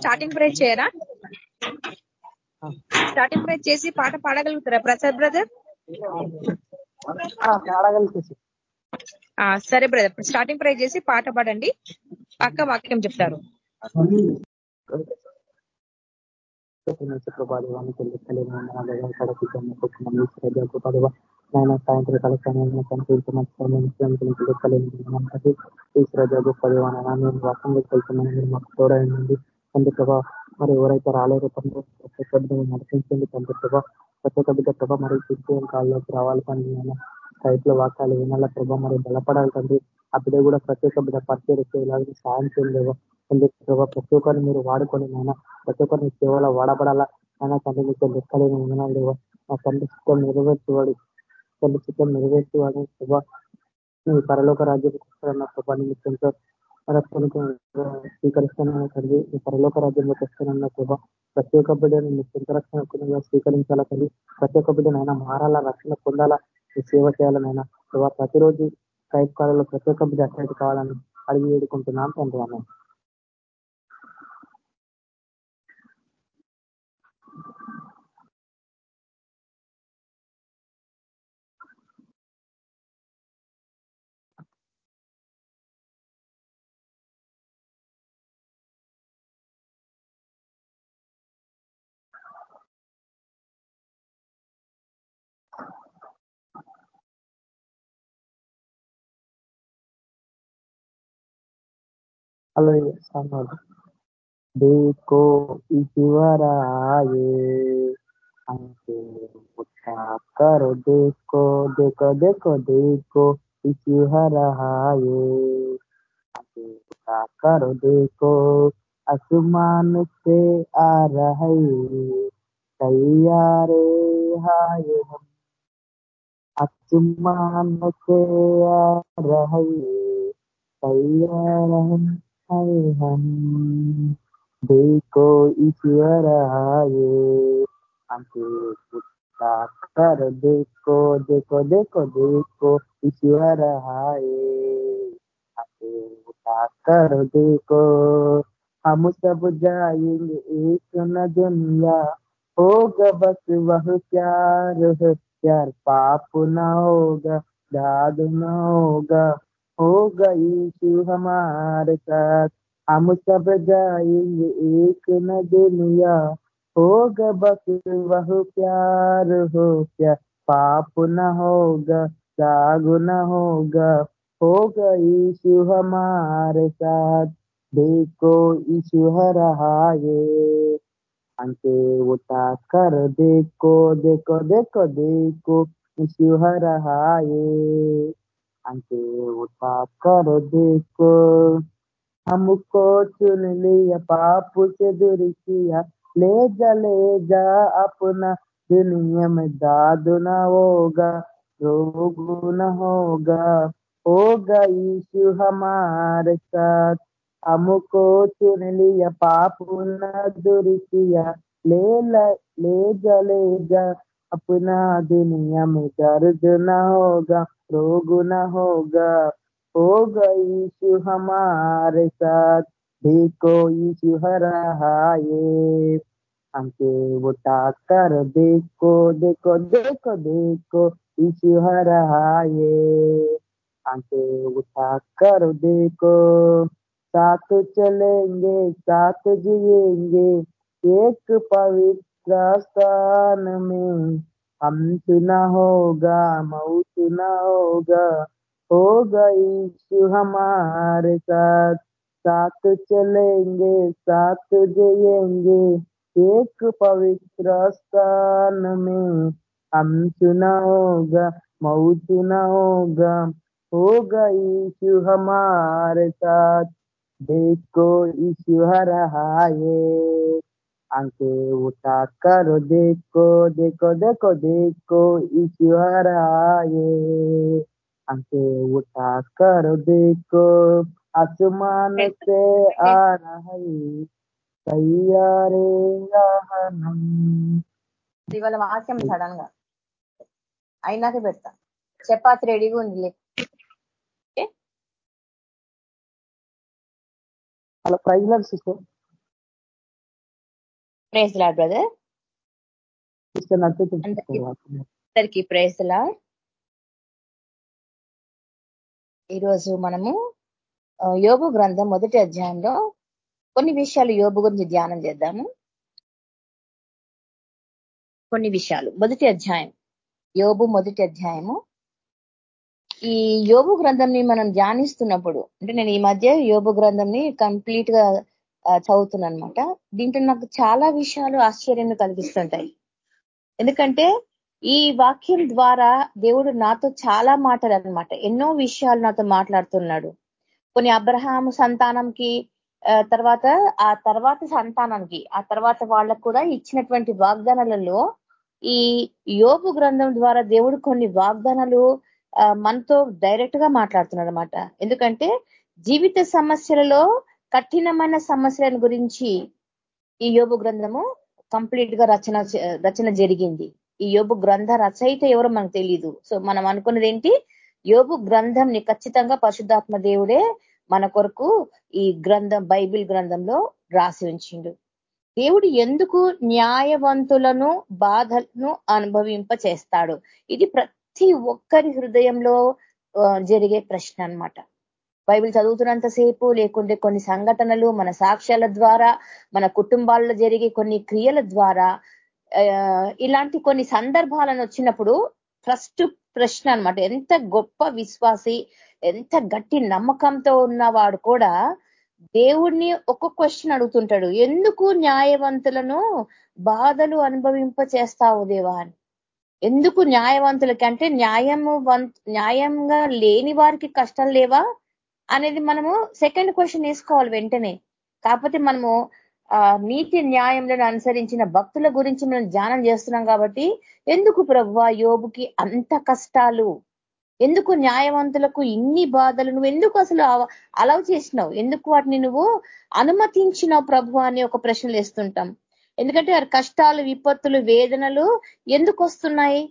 Starting praise చేయరా? Starting praise చేసి పాట పాడగలుగుతారా ప్రసాద్ బ్రదర్? సరే బ్రదర్ స్టార్టింగ్ ప్రైజ్ చేసి పాట పాడండి. పక్క వాక్యం చెప్తారు. నాయన సాయంత్రకాల సమయంలో నేను వర్షంలోకి వెళ్తున్నాను మీరు మాకు తోడైంది తండ్రి ప్రభా. మరి ఎవరైతే రాలేరో తండ్రి ప్రతి ఒక్క నడిపించండి తండ్రి ప్రభా. ప్రతి ఒక్క బిడ్డ ప్రభా మరి క్రిస్టియన్ కాళ్ళలోకి రావాలి తండ్రి సైట్లో వాకాలు వినాల ప్రభా మరి బలపడాలి తండ్రి. ఆ బిడ్డ కూడా ప్రతి ఒక్క బిడ్డ పరిచయం సాయం చేయలేవు తండ్రి ప్రభా ప్రతి ఒక్కరిని మీరు వాడుకొని నాయన. ప్రతి ఒక్కరిని సేవలో వాడబడాలా అయినా తండ్రి మీకు లెక్కలేని వినాలు లేవో. నా తండ్రి చిత్తం నెరవేర్చేవాడు. తండ్రి చిత్తం నెరవేర్చేవాడు ప్రభా. మీ పరలోక రాజ్యం ప్రభా నిమిత్తంతో స్వీకరిస్తానన్న తండ్రి ఈ పరలోక రాజ్యంలోకి వస్తానన్న ప్రభా ప్రతి ఒక్క బిడ్డను మీ సొంత రక్షణ స్వీకరించాలా తండ్రి ప్రతి ఒక్క బిడ్డనైనా మారాలా రక్షణ పొందాలా మీ సేవ చేయాలనైనా ప్రభా ప్రతిరోజు క్రైట్ ప్రతి ఒక్క బిడ్డ అట్లయితే కావాలని అడిగి వేడుకుంటున్నాం తండ్రి అన్న हेलो सामने देखो ईश्वर आए हमसे उठा करो देखो देखो देखो देखो ईश्वर आए हमसे उठा करो देखो आसमान से आ रहे तैयारे हाय हम आसमान से आ रहे तैयार हम है हम देखो ईश्वर आए। हमसे पुछता, कर देखो देखो देखो देखो ईश्वर आए। हमसे उठा कर देखो, हम सब जाएँगे एक न दुनिया। होगा बस वह प्यार है, प्यार पाप न होगा दाद न होगा। होगा यीशु हमारे साथ। हम सब जाएँगे एक न दुनिया। होगा बस वह प्यार, हो क्या पाप न होगा दाग न होगा। होगा यीशु हमारे साथ। देखो यीशु रहा ये अंके उठा कर देखो देखो देखो देखो यीशु रहा ये अंके उठा कर देखो हमको चुन लिया पाप से दूर किया ले जा ले जा अपना दुनिया में दाद न होगा रोग न होगा होगा यीशु हमारे साथ हमको चुन लिया पाप न दूर किया ले ले जा ले जा अपना दुनिया में दर्द न होगा रोग न होगा होगा यीशु हमारे साथ। देखो यीशु रहा ये हमसे उठा कर देखो देखो देखो देखो यीशु रहा ये हमसे उठा कर देखो, साथ चलेंगे, साथ जिएँगे, एक पवित्र स्थान में। हम सुना होगा मऊ सुना होगा। होगा यीशु हमारे साथ। साथ चलेंगे, साथ जिएँगे। एक पवित्र स्थान में हम सुना होगा मऊ सुना होगा। हो होगा यीशु हमारे साथ। देखो यीशु रहा ये Anche utakaro deko, deko, deko, deko, ichiwaraye. Anche utakaro deko, asumante arahaye. తయ్యారే ఆహనం ఇవాళ వాక్యం సడన్గా అయినాక పెడతా చపాతి రెడీగా ఉంది అలా praise sister praise Lord brother అందరికీ ప్రేజ్ ఈరోజు మనము యోగు గ్రంథం మొదటి అధ్యాయంలో కొన్ని విషయాలు యోగు గురించి ధ్యానం చేద్దాము. కొన్ని విషయాలు. మొదటి అధ్యాయం. యోబు మొదటి అధ్యాయము. ఈ యోబు గ్రంథంని మనం ధ్యానిస్తున్నప్పుడు అంటే నేను ఈ మధ్య యోబు గ్రంథంని కంప్లీట్గా చదువుతున్నాను అనమాట దీంట్లో నాకు చాలా విషయాలు ఆశ్చర్యాన్ని కలిగిస్తుంటాయి. ఎందుకంటే ఈ వాక్యం ద్వారా దేవుడు నాతో చాలా మాటలు అనమాట ఎన్నో విషయాలు నాతో మాట్లాడుతున్నాడు. కొన్ని అబ్రహాం సంతానంకి తర్వాత ఆ తర్వాత సంతానానికి ఆ తర్వాత వాళ్ళకు కూడా ఇచ్చినటువంటి వాగ్దానాలలో ఈ యోపు గ్రంథం ద్వారా దేవుడు కొన్ని వాగ్దానాలు మనతో డైరెక్ట్గా మాట్లాడుతున్నాడు అనమాట ఎందుకంటే జీవిత సమస్యలలో కఠినమైన సమస్యల గురించి ఈ యోబు గ్రంథము కంప్లీట్గా రచన రచన జరిగింది. ఈ యోబు గ్రంథ రచయిత ఎవరో మనకు తెలియదు సో మనం అనుకున్నది ఏంటి? యోబు గ్రంథంని ఖచ్చితంగా పరిశుద్ధాత్మ దేవుడే మన కొరకు ఈ గ్రంథం బైబిల్ గ్రంథంలో రాసి ఉంచిండు. దేవుడు ఎందుకు న్యాయవంతులను బాధలను అనుభవింప చేస్తాడు? ఇది ప్రతి ఒక్కరి హృదయంలో జరిగే ప్రశ్న అనమాట బైబిల్ చదువుతున్నంతసేపు లేకుంటే కొన్ని సంఘటనలు మన సాక్ష్యాల ద్వారా మన కుటుంబాల్లో జరిగే కొన్ని క్రియల ద్వారా ఇలాంటి కొన్ని సందర్భాలను వచ్చినప్పుడు ఫస్ట్ ప్రశ్న అనమాట ఎంత గొప్ప విశ్వాసి ఎంత గట్టి నమ్మకంతో ఉన్నవాడు కూడా దేవుణ్ణి ఒక క్వశ్చన్ అడుగుతుంటాడు. ఎందుకు న్యాయవంతులను బాధలు అనుభవింప చేస్తావు దేవా అని. ఎందుకు న్యాయవంతులకి అంటే న్యాయము న్యాయంగా లేని వారికి కష్టం లేవా? అనేది మనము సెకండ్ క్వశ్చన్ వేసుకోవాలి వెంటనే. కాకపోతే మనము నీతి న్యాయంలో అనుసరించిన భక్తుల గురించి మనం ధ్యానం చేస్తున్నాం కాబట్టి ఎందుకు ప్రభు యోబుకి అంత కష్టాలు? ఎందుకు న్యాయవంతులకు ఇన్ని బాధలు? నువ్వు ఎందుకు అసలు అలవ్ చేసినావు? ఎందుకు వాటిని నువ్వు అనుమతించినావు ప్రభు అని ఒక ప్రశ్నలు వేస్తుంటాం. ఎందుకంటే వారి కష్టాలు విపత్తులు వేదనలు ఎందుకు వస్తున్నాయి?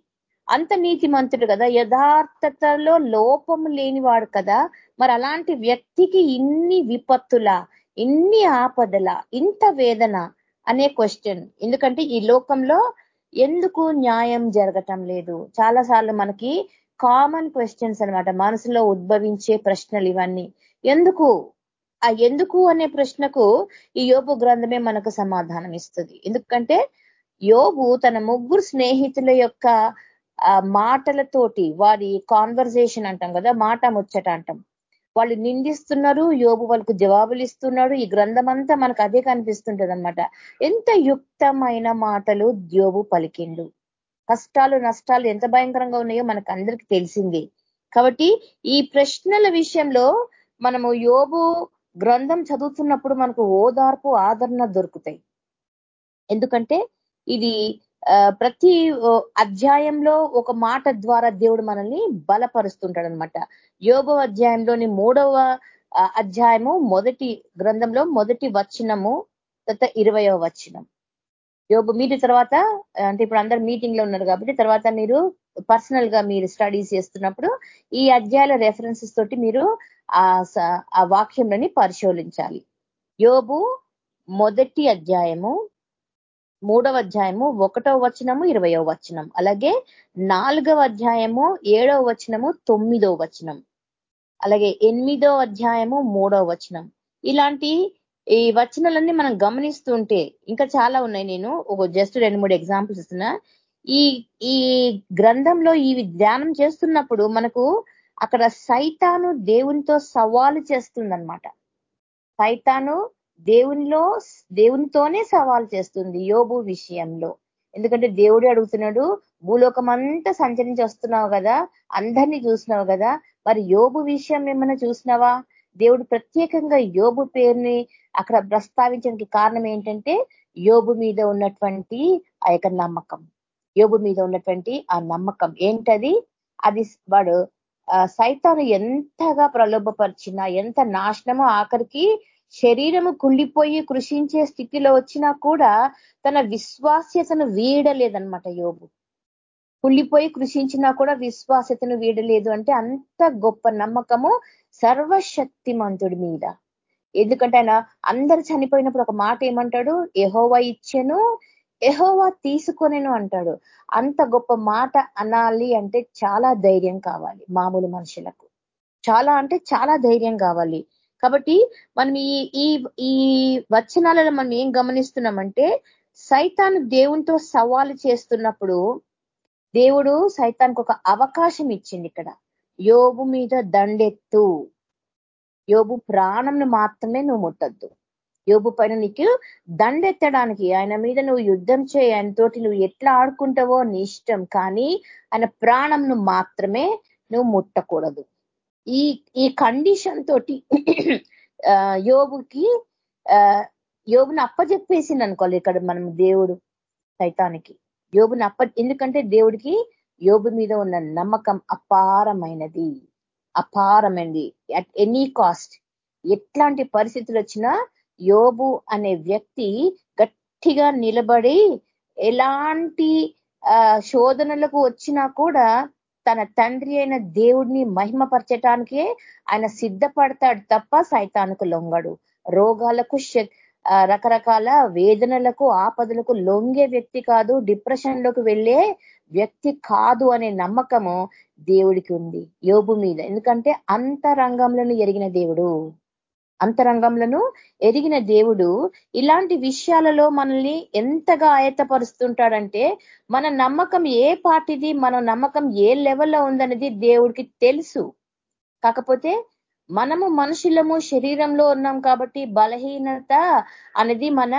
అంత నీతిమంతుడు కదా యథార్థతలో లోపం లేనివాడు కదా. మరి అలాంటి వ్యక్తికి ఇన్ని విపత్తుల ఇన్ని ఆపదల ఇంత వేదన అనే క్వశ్చన్ ఎందుకంటే ఈ లోకంలో ఎందుకు న్యాయం జరగటం లేదు? చాలా సార్లు మనకి కామన్ క్వశ్చన్స్ అనమాట మనసులో ఉద్భవించే ప్రశ్నలు ఇవన్నీ. ఎందుకు? ఆ ఎందుకు అనే ప్రశ్నకు ఈ యోబు గ్రంథమే మనకు సమాధానం ఇస్తుంది ఎందుకంటే యోబు తన ముగ్గురు స్నేహితుల యొక్క మాటలతోటి వారి కాన్వర్జేషన్ అంటాం కదా మాట ముచ్చట అంటాం. వాళ్ళు నిందిస్తున్నారు యోబు వాళ్ళకు జవాబులు ఇస్తున్నాడు ఈ గ్రంథం అంతా మనకు అదే కనిపిస్తుంటది అనమాట ఎంత యుక్తమైన మాటలు యోబు పలికిండు. కష్టాలు నష్టాలు ఎంత భయంకరంగా ఉన్నాయో మనకు అందరికీ తెలిసిందే. కాబట్టి ఈ ప్రశ్నల విషయంలో మనము యోబు గ్రంథం చదువుతున్నప్పుడు మనకు ఓదార్పు ఆదరణ దొరుకుతాయి. ఎందుకంటే ఇది ప్రతి అధ్యాయంలో ఒక మాట ద్వారా దేవుడు మనల్ని బలపరుస్తుంటాడు అనమాట యోగ అధ్యాయంలోని మూడవ అధ్యాయము మొదటి గ్రంథంలో మొదటి వచనము తర్వాత ఇరవయవ వచనం. యోగు మీరు తర్వాత అంటే ఇప్పుడు అందరు మీటింగ్లో ఉన్నారు కాబట్టి తర్వాత మీరు పర్సనల్గా మీరు స్టడీస్ చేస్తున్నప్పుడు ఈ అధ్యాయాల రెఫరెన్సెస్ తోటి మీరు ఆ వాక్యంలోని పరిశోధించాలి. యోబు మొదటి అధ్యాయము మూడవ అధ్యాయము ఒకటవ వచనము ఇరవయో వచనం. అలాగే నాలుగవ అధ్యాయము ఏడవ వచనము తొమ్మిదవ వచనం. అలాగే ఎనిమిదో అధ్యాయము మూడవ వచనం. ఇలాంటి ఈ వచనాలన్నీ మనం గమనిస్తుంటే ఇంకా చాలా ఉన్నాయి నేను. ఒక జస్ట్ రెండు మూడు ఎగ్జాంపుల్స్ ఇస్తున్నా. ఈ ఈ గ్రంథంలో ఈ ధ్యానం చేస్తున్నప్పుడు మనకు అక్కడ సైతాను దేవునితో సవాలు చేస్తుందనమాట సైతాను దేవునిలో దేవునితోనే సవాల్ చేస్తుంది యోబు విషయంలో. ఎందుకంటే దేవుడే అడుగుతున్నాడు భూలోకం అంతా సంచరించి వస్తున్నావు కదా అందరినీ చూసినావు కదా మరి యోబు విషయం ఏమైనా చూసినావా? దేవుడు ప్రత్యేకంగా యోబు పేరుని అక్కడ ప్రస్తావించడానికి కారణం ఏంటంటే యోబు మీద ఉన్నటువంటి ఆ యొక్క నమ్మకం. యోబు మీద ఉన్నటువంటి ఆ నమ్మకం. ఏంటది? అది వాడు సైతాను ఎంతగా ప్రలోభపరిచినా ఎంత నాశనమో ఆఖరికి శరీరము కుళ్ళిపోయి కృషించే స్థితిలో వచ్చినా కూడా తన విశ్వాస్యతను వీడలేదనమాట యోగు కుళ్ళిపోయి కృషించినా కూడా విశ్వాసతను వీడలేదు అంటే అంత గొప్ప నమ్మకము సర్వశక్తిమంతుడి మీద. ఎందుకంటే ఆయన అందరు చనిపోయినప్పుడు ఒక మాట ఏమంటాడు? ఎహోవా ఇచ్చెను ఎహోవా తీసుకొనేను అంటాడు. అంత గొప్ప మాట అనాలి అంటే చాలా ధైర్యం కావాలి మామూలు మనుషులకు. చాలా అంటే చాలా ధైర్యం కావాలి. కాబట్టి మనం ఈ ఈ ఈ వచనాలలో మనం ఏం గమనిస్తున్నామంటే సైతాను దేవునితో సవాలు చేస్తున్నప్పుడు దేవుడు సైతానికి ఒక అవకాశం ఇచ్చింది ఇక్కడ. యోబు మీద దండెత్తు. యోబు ప్రాణంను మాత్రమే నువ్వు ముట్టద్దు. యోబు పైన నీకు దండెత్తడానికి ఆయన మీద నువ్వు యుద్ధం చేయి ఆయనతోటి నువ్వు ఎట్లా ఆడుకుంటావో నీ ఇష్టం కానీ ఆయన ప్రాణంను మాత్రమే నువ్వు ముట్టకూడదు. ఈ ఈ కండిషన్ తోటి యోగుకి యోగుని అప్పచెప్పేసింది అనుకోవాలి ఇక్కడ మనం దేవుడు సైతానికి. యోగుని అప్ప ఎందుకంటే దేవుడికి యోగు మీద ఉన్న నమ్మకం అపారమైనది. అపారమైనది. అట్ ఎనీ కాస్ట్ ఎట్లాంటి పరిస్థితులు వచ్చినా యోబు అనే వ్యక్తి గట్టిగా నిలబడి ఎలాంటి శోధనలకు వచ్చినా కూడా తన తండ్రి అయిన దేవుడిని మహిమపరచటానికే ఆయన సిద్ధపడతాడు తప్ప సైతానికి లొంగడు. రోగాలకు రకరకాల వేదనలకు ఆపదలకు లొంగే వ్యక్తి కాదు డిప్రెషన్లోకి వెళ్ళే వ్యక్తి కాదు అనే నమ్మకము దేవుడికి ఉంది యోబు మీద. ఎందుకంటే అంతరంగంలో ఎరిగిన దేవుడు. అంతరంగంలోనూ ఎరిగిన దేవుడు ఇలాంటి విషయాలలో మనల్ని ఎంతగా ఆయత్తపరుస్తుంటాడంటే మన నమ్మకం ఏ పాటిది మన నమ్మకం ఏ లెవెల్లో ఉందనేది దేవుడికి తెలుసు. కాకపోతే మనము మనుషులము శరీరంలో ఉన్నాం కాబట్టి బలహీనత అనేది మన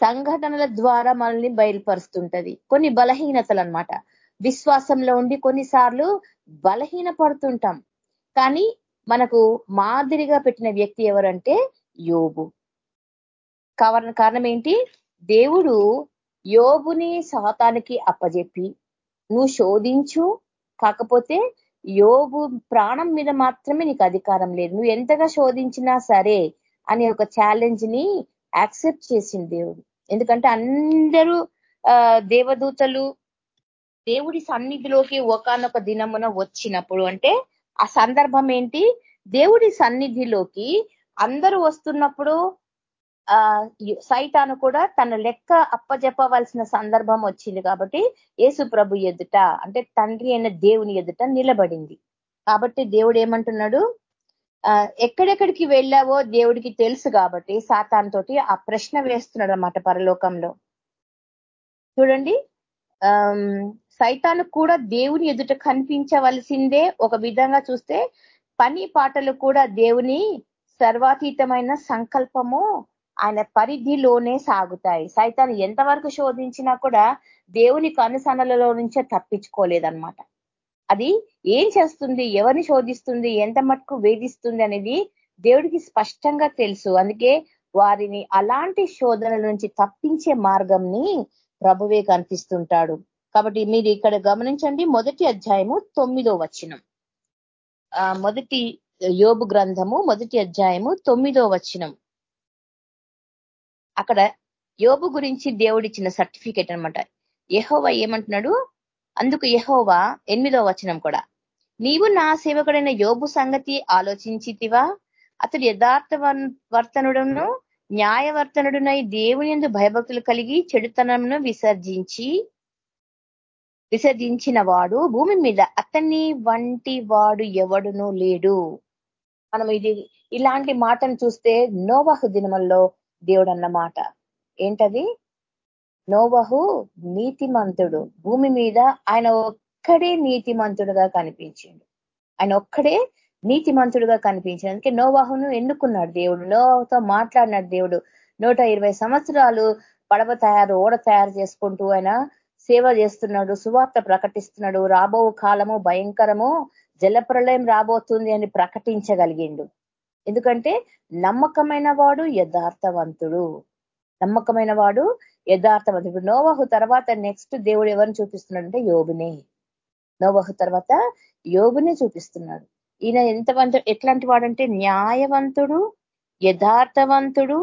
సంఘటనల ద్వారా మనల్ని బయలుపరుస్తుంటది. కొన్ని బలహీనతలు అనమాట విశ్వాసంలో ఉండి కొన్నిసార్లు బలహీన పడుతుంటాం కానీ మనకు మాదిరిగా పెట్టిన వ్యక్తి ఎవరంటే యోబు. కావాలని కారణం ఏంటి దేవుడు యోబుని సాతానికి అప్పజెప్పి నువ్వు శోధించు కాకపోతే యోబు ప్రాణం మీద మాత్రమే నీకు అధికారం లేదు. నువ్వు ఎంతగా శోధించినా సరే అనే ఒక ఛాలెంజ్ని యాక్సెప్ట్ చేసింది దేవుడు. ఎందుకంటే అందరూ దేవదూతలు దేవుడి సన్నిధిలోకి ఒకనొక దినమున వచ్చినప్పుడు అంటే ఆ సందర్భం ఏంటి? దేవుడి సన్నిధిలోకి అందరూ వస్తున్నప్పుడు ఆ సైతాను కూడా తన లెక్క అప్పజెప్పవలసిన సందర్భం వచ్చింది కాబట్టి యేసు ప్రభు ఎదుట అంటే తండ్రి అయిన దేవుని ఎదుట నిలబడింది. కాబట్టి దేవుడు ఏమంటున్నాడు? ఎక్కడెక్కడికి వెళ్ళావో దేవుడికి తెలుసు కాబట్టి సాతాన్ తోటి ఆ ప్రశ్న వేస్తున్నాడు అనమాట పరలోకంలో. చూడండి సైతాను కూడా దేవుని ఎదుట కనిపించవలసిందే. ఒక విధంగా చూస్తే పని పాటలు కూడా దేవుని సర్వాతీతమైన సంకల్పము ఆయన పరిధిలోనే సాగుతాయి. సైతాన్ని ఎంతవరకు శోధించినా కూడా దేవుని కనుసనలలో నుంచే తప్పించుకోలేదన్నమాట. అది ఏం చేస్తుంది ఎవరిని శోధిస్తుంది ఎంత మటుకు వేధిస్తుంది అనేది దేవుడికి స్పష్టంగా తెలుసు. అందుకే వారిని అలాంటి శోధనల నుంచి తప్పించే మార్గంని ప్రభువే కనిపిస్తుంటాడు. కాబట్టి మీరు ఇక్కడ గమనించండి మొదటి అధ్యాయము తొమ్మిదో వచనం. మొదటి యోబు గ్రంథము మొదటి అధ్యాయము తొమ్మిదో వచనం. అక్కడ యోబు గురించి దేవుడిచ్చిన సర్టిఫికేట్ అనమాట యహోవా ఏమంటున్నాడు? అందుకు యహోవా ఎనిమిదో వచనం కూడా. నీవు నా సేవకుడైన యోబు సంగతి ఆలోచించితివా? అతడు యథార్థ వర్తనుడును న్యాయవర్తనుడునై దేవుని ఎందు భయభక్తులు కలిగి చెడుతనంను విసర్జించి విసర్జించిన వాడు భూమి మీద అతన్ని వంటి వాడు ఎవడునూ లేడు. మనం ఇది ఇలాంటి మాటను చూస్తే నోవాహు దినముల్లో దేవుడు అన్నమాట ఏంటది? నోవహు నీతిమంతుడు. భూమి మీద ఆయన ఒక్కడే నీతిమంతుడుగా కనిపించిండు. ఆయన ఒక్కడే నీతిమంతుడుగా కనిపించింది అందుకే నోవాహును ఎన్నుకున్నాడు దేవుడు. నోవాహుతో మాట్లాడినాడు దేవుడు. నూట సంవత్సరాలు పడవ తయారు ఓడ తయారు చేసుకుంటూ ఆయన సేవ చేస్తున్నాడు సువార్త ప్రకటిస్తున్నాడు. రాబో కాలము భయంకరము జలప్రలయం రాబోతుంది అని ప్రకటించగలిగిండు. ఎందుకంటే నమ్మకమైన వాడు యథార్థవంతుడు. నమ్మకమైన వాడు యథార్థవంతుడు. నోవహు తర్వాత నెక్స్ట్ దేవుడు ఎవరిని చూపిస్తున్నాడంటే యోగునే నోవహు తర్వాత యోగునే చూపిస్తున్నాడు. ఈయన ఎంతవంత ఎట్లాంటి వాడంటే న్యాయవంతుడు యథార్థవంతుడు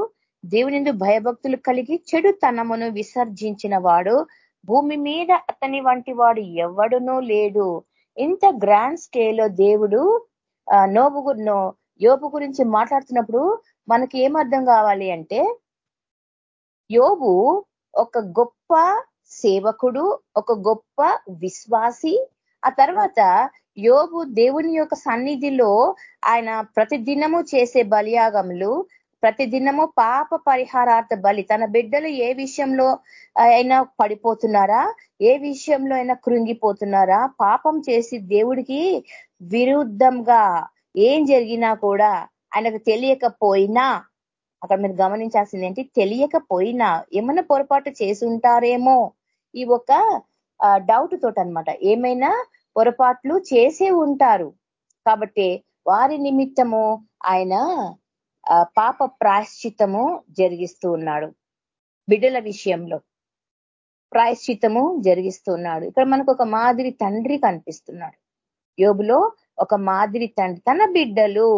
దేవుని భయభక్తులు కలిగి చెడు తనమును విసర్జించిన వాడు. భూమి మీద అతని వంటి వాడు ఎవడునూ లేడు. ఇంత గ్రాండ్ స్కేల్లో దేవుడు నోబు యోబు గురించి మాట్లాడుతున్నప్పుడు మనకి ఏం అర్థం కావాలి అంటే యోబు ఒక గొప్ప సేవకుడు ఒక గొప్ప విశ్వాసి. ఆ తర్వాత యోబు దేవుని యొక్క సన్నిధిలో ఆయన ప్రతిదినము చేసే బలియాగములు ప్రతిదినము పాప పరిహారార్థ బలి తన బిడ్డలు ఏ విషయంలో అయినా పడిపోతున్నారా? ఏ విషయంలో అయినా కృంగిపోతున్నారా? పాపం చేసి దేవుడికి విరుద్ధంగా ఏం జరిగినా కూడా ఆయనకు తెలియకపోయినా అక్కడ మీరు గమనించాల్సింది ఏంటి? తెలియకపోయినా ఏమైనా పొరపాటు చేసి ఉంటారేమో ఈ ఒక డౌట్ తోట అనమాట ఏమైనా పొరపాట్లు చేసే ఉంటారు. కాబట్టి వారి నిమిత్తము ఆయన పాప ప్రాయశ్చితము జరిగిస్తూ ఉన్నాడు. బిడ్డల విషయంలో ప్రాయశ్చితము జరిగిస్తూ ఉన్నాడు. ఇక్కడ మనకు ఒక మాదిరి తండ్రి కనిపిస్తున్నాడు. యోబులో ఒక మాదిరి తండ్రి. తన బిడ్డలు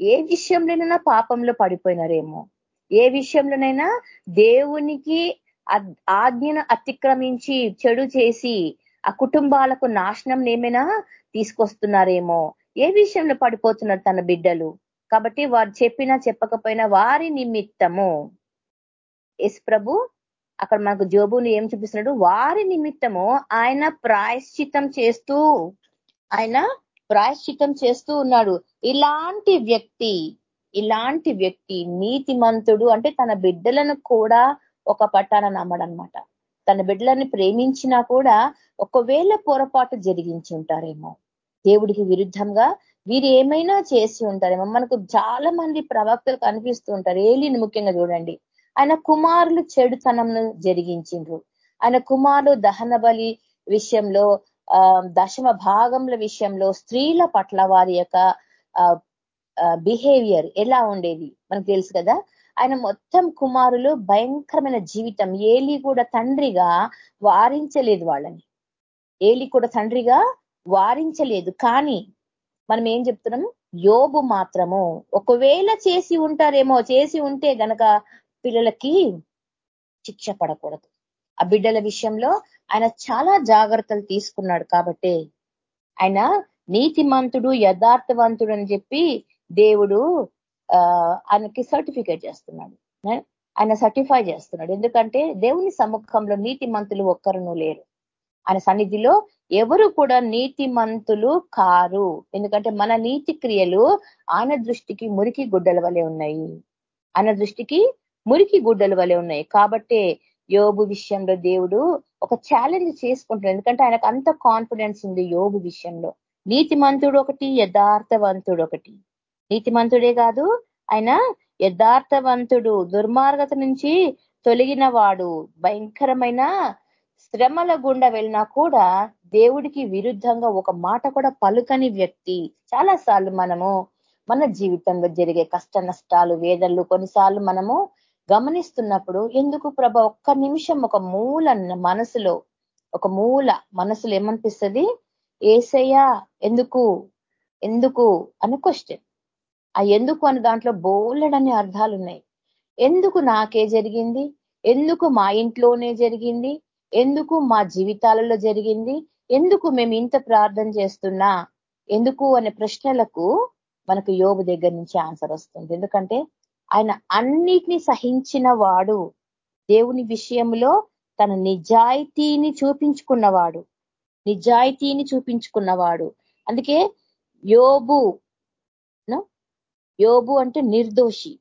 ఏ విషయంలోనైనా పాపంలో పడిపోయినారేమో. ఏ విషయంలోనైనా దేవునికి ఆజ్ఞను అతిక్రమించి చెడు చేసి ఆ కుటుంబాలకు నాశనం ఏమైనా తీసుకొస్తున్నారేమో. ఏ విషయంలో పడిపోతున్నారు తన బిడ్డలు? కాబట్టి వారు చెప్పినా చెప్పకపోయినా వారి నిమిత్తము. ఎస్ ప్రభు అక్కడ మనకు జోబుని ఏం చూపిస్తున్నాడు? వారి నిమిత్తము ఆయన ప్రాయశ్చితం చేస్తూ ఆయన ప్రాయశ్చితం చేస్తూ ఉన్నాడు. ఇలాంటి వ్యక్తి ఇలాంటి వ్యక్తి నీతిమంతుడు అంటే తన బిడ్డలను కూడా ఒక పట్టాన నమ్మడనమాట తన బిడ్డలను ప్రేమించినా కూడా ఒకవేళ పొరపాటు జరిగించి ఉంటారేమో. దేవుడికి విరుద్ధంగా వీరు ఏమైనా చేసి ఉంటారేమో మనకు చాలా మంది ప్రవక్తలు కనిపిస్తూ ఉంటారు. ఏలిని ముఖ్యంగా చూడండి. ఆయన కుమారులు చెడుతనంను జరిగించిండ్రు. ఆయన కుమారులు దహన బలి విషయంలో దశమ భాగంల విషయంలో స్త్రీల పట్ల వారి యొక్క బిహేవియర్ ఎలా ఉండేది? మనకు తెలుసు కదా. ఆయన మొత్తం కుమారులు భయంకరమైన జీవితం. ఏలి కూడా తండ్రిగా వారించలేదు వాళ్ళని. ఏలి కూడా తండ్రిగా వారించలేదు. కానీ మనం ఏం చెప్తున్నాం యోబు మాత్రము. ఒకవేళ చేసి ఉంటారేమో చేసి ఉంటే గనక పిల్లలకి శిక్ష పడకూడదు. ఆ బిడ్డల విషయంలో ఆయన చాలా జాగ్రత్తలు తీసుకున్నాడు కాబట్టి ఆయన నీతిమంతుడు యథార్థవంతుడు అని చెప్పి దేవుడు ఆయనకి సర్టిఫికేట్ చేస్తున్నాడు. ఆయన సర్టిఫై చేస్తున్నాడు. ఎందుకంటే దేవుని సముఖంలో నీతి మంతులు ఒక్కరును లేరు. ఆయన సన్నిధిలో ఎవరు కూడా నీతి మంతులు కారు. ఎందుకంటే మన నీతి క్రియలు ఆయన దృష్టికి మురికి గుడ్డల వలె ఉన్నాయి. ఆయన దృష్టికి మురికి గుడ్డల వలె ఉన్నాయి. కాబట్టే యోబు విషయంలో దేవుడు ఒక ఛాలెంజ్ చేసుకుంటున్నాడు. ఎందుకంటే ఆయనకు అంత కాన్ఫిడెన్స్ ఉంది యోబు విషయంలో. నీతిమంతుడు ఒకటి యథార్థవంతుడు ఒకటి. నీతిమంతుడే కాదు ఆయన యథార్థవంతుడు దుర్మార్గత నుంచి తొలగిన వాడు భయంకరమైన శ్రమల గుండా వెళ్ళినా కూడా దేవుడికి విరుద్ధంగా ఒక మాట కూడా పలుకని వ్యక్తి. చాలా సార్లు మనము మన జీవితంలో జరిగే కష్ట నష్టాలు వేదనలు కొన్నిసార్లు మనము గమనిస్తున్నప్పుడు ఎందుకు ప్రభ ఒక్క నిమిషం ఒక మూల మనసులో ఒక మూల మనసులో ఏమనిపిస్తుంది? ఏసయ్యా ఎందుకు ఎందుకు అని క్వశ్చన్ ఆ ఎందుకు అని దాంట్లో బోలెడని అర్థాలు ఉన్నాయి ఎందుకు నాకే జరిగింది? ఎందుకు మా ఇంట్లోనే జరిగింది? ఎందుకు మా జీవితాలలో జరిగింది? ఎందుకు మేము ఇంత ప్రార్థన చేస్తున్నా? ఎందుకు అనే ప్రశ్నలకు మనకు యోగు దగ్గర నుంచి ఆన్సర్ వస్తుంది. ఎందుకంటే ఆయన అన్నిటినీ సహించిన వాడు దేవుని విషయంలో తన నిజాయితీని చూపించుకున్నవాడు. నిజాయితీని చూపించుకున్నవాడు. అందుకే యోబు యోబు అంటే నిర్దోషి.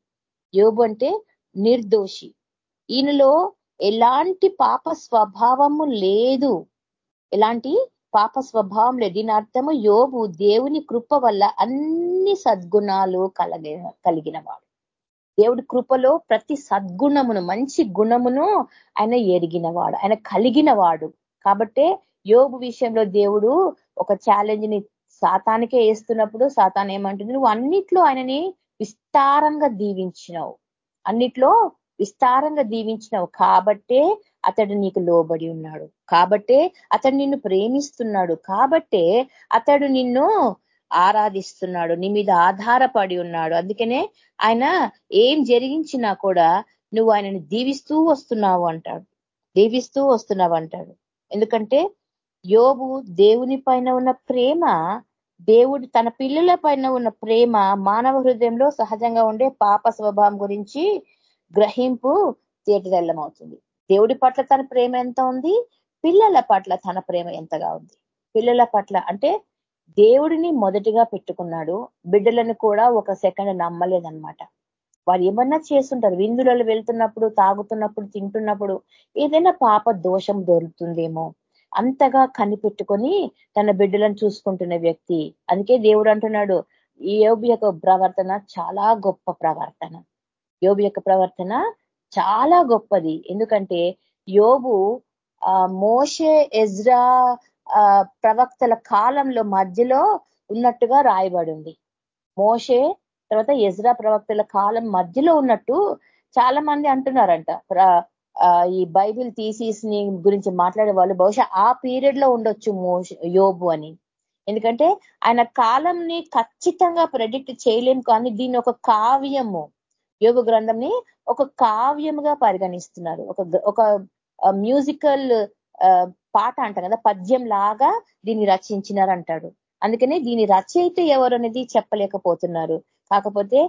యోబు అంటే నిర్దోషి. ఈయనలో ఎలాంటి పాప స్వభావము లేదు. ఎలాంటి పాప స్వభావం లేదు. దీని అర్థము యోబు దేవుని కృప వల్ల అన్ని సద్గుణాలు కలిగిన కలిగిన వాడు దేవుడి కృపలో ప్రతి సద్గుణమును మంచి గుణమును ఆయన ఎరిగినవాడు ఆయన కలిగిన వాడు కాబట్టే యోగు విషయంలో దేవుడు ఒక ఛాలెంజ్ని సాతానికే వేస్తున్నప్పుడు సాతాన్ ఏమంటుంది నువ్వు అన్నిట్లో ఆయనని విస్తారంగా దీవించినావు. అన్నిట్లో విస్తారంగా దీవించినావు కాబట్టే అతడు నీకు లోబడి ఉన్నాడు. కాబట్టే అతడు నిన్ను ప్రేమిస్తున్నాడు. కాబట్టే అతడు నిన్ను ఆరాధిస్తున్నాడు. నీ మీద ఆధారపడి ఉన్నాడు. అందుకనే ఆయన ఏం జరిగించినా కూడా నువ్వు ఆయనను దీవిస్తూ వస్తున్నావు అంటాడు. దీవిస్తూ వస్తున్నావు అంటాడు. ఎందుకంటే యోబు దేవుని పైన ఉన్న ప్రేమ దేవుడు తన పిల్లల పైన ఉన్న ప్రేమ మానవ హృదయంలో సహజంగా ఉండే పాప స్వభావం గురించి గ్రహింపు అవుతుంది దేవుడి పట్ల తన ప్రేమ ఎంత ఉంది? పిల్లల పట్ల తన ప్రేమ ఎంతగా ఉంది? పిల్లల పట్ల అంటే దేవుడిని మొదటిగా పెట్టుకున్నాడు. బిడ్డలను కూడా ఒక సెకండ్ నమ్మలేదన్నమాట. వారు ఏమన్నా చేస్తుంటారు? విందులలో వెళ్తున్నప్పుడు తాగుతున్నప్పుడు తింటున్నప్పుడు ఏదైనా పాప దోషం దొరుకుతుందేమో. అంతగా కనిపెట్టుకొని తన బిడ్డలను చూసుకుంటున్న వ్యక్తి. అందుకే దేవుడు అంటున్నాడు ఈ యోబు యొక్క ప్రవర్తన చాలా గొప్ప ప్రవర్తన. యోబు యొక్క ప్రవర్తన చాలా గొప్పది. ఎందుకంటే యోబు మోషే ఎజ్రా ప్రవక్తల కాలంలో మధ్యలో ఉన్నట్టుగా రాయబడింది. మోషే తర్వాత ఎజ్రా ప్రవక్తల కాలం మధ్యలో ఉన్నట్టు చాలా మంది అంటున్నారంట. ఈ బైబిల్ థీసీస్ని గురించి మాట్లాడే వాళ్ళు బహుశా ఆ పీరియడ్లో ఉండొచ్చు యోబు అని. ఎందుకంటే ఆయన కాలంని ఖచ్చితంగా ప్రెడిక్ట్ చేయలేము కానీ దీని ఒక కావ్యము. యోగ గ్రంథంని ఒక కావ్యముగా పరిగణిస్తున్నారు. ఒక ఒక మ్యూజికల్ పాట అంట కదా పద్యం లాగా దీన్ని రచించినారు అంటాడు అందుకనే దీని రచయిత ఎవరు అనేది చెప్పలేకపోతున్నారు. కాకపోతే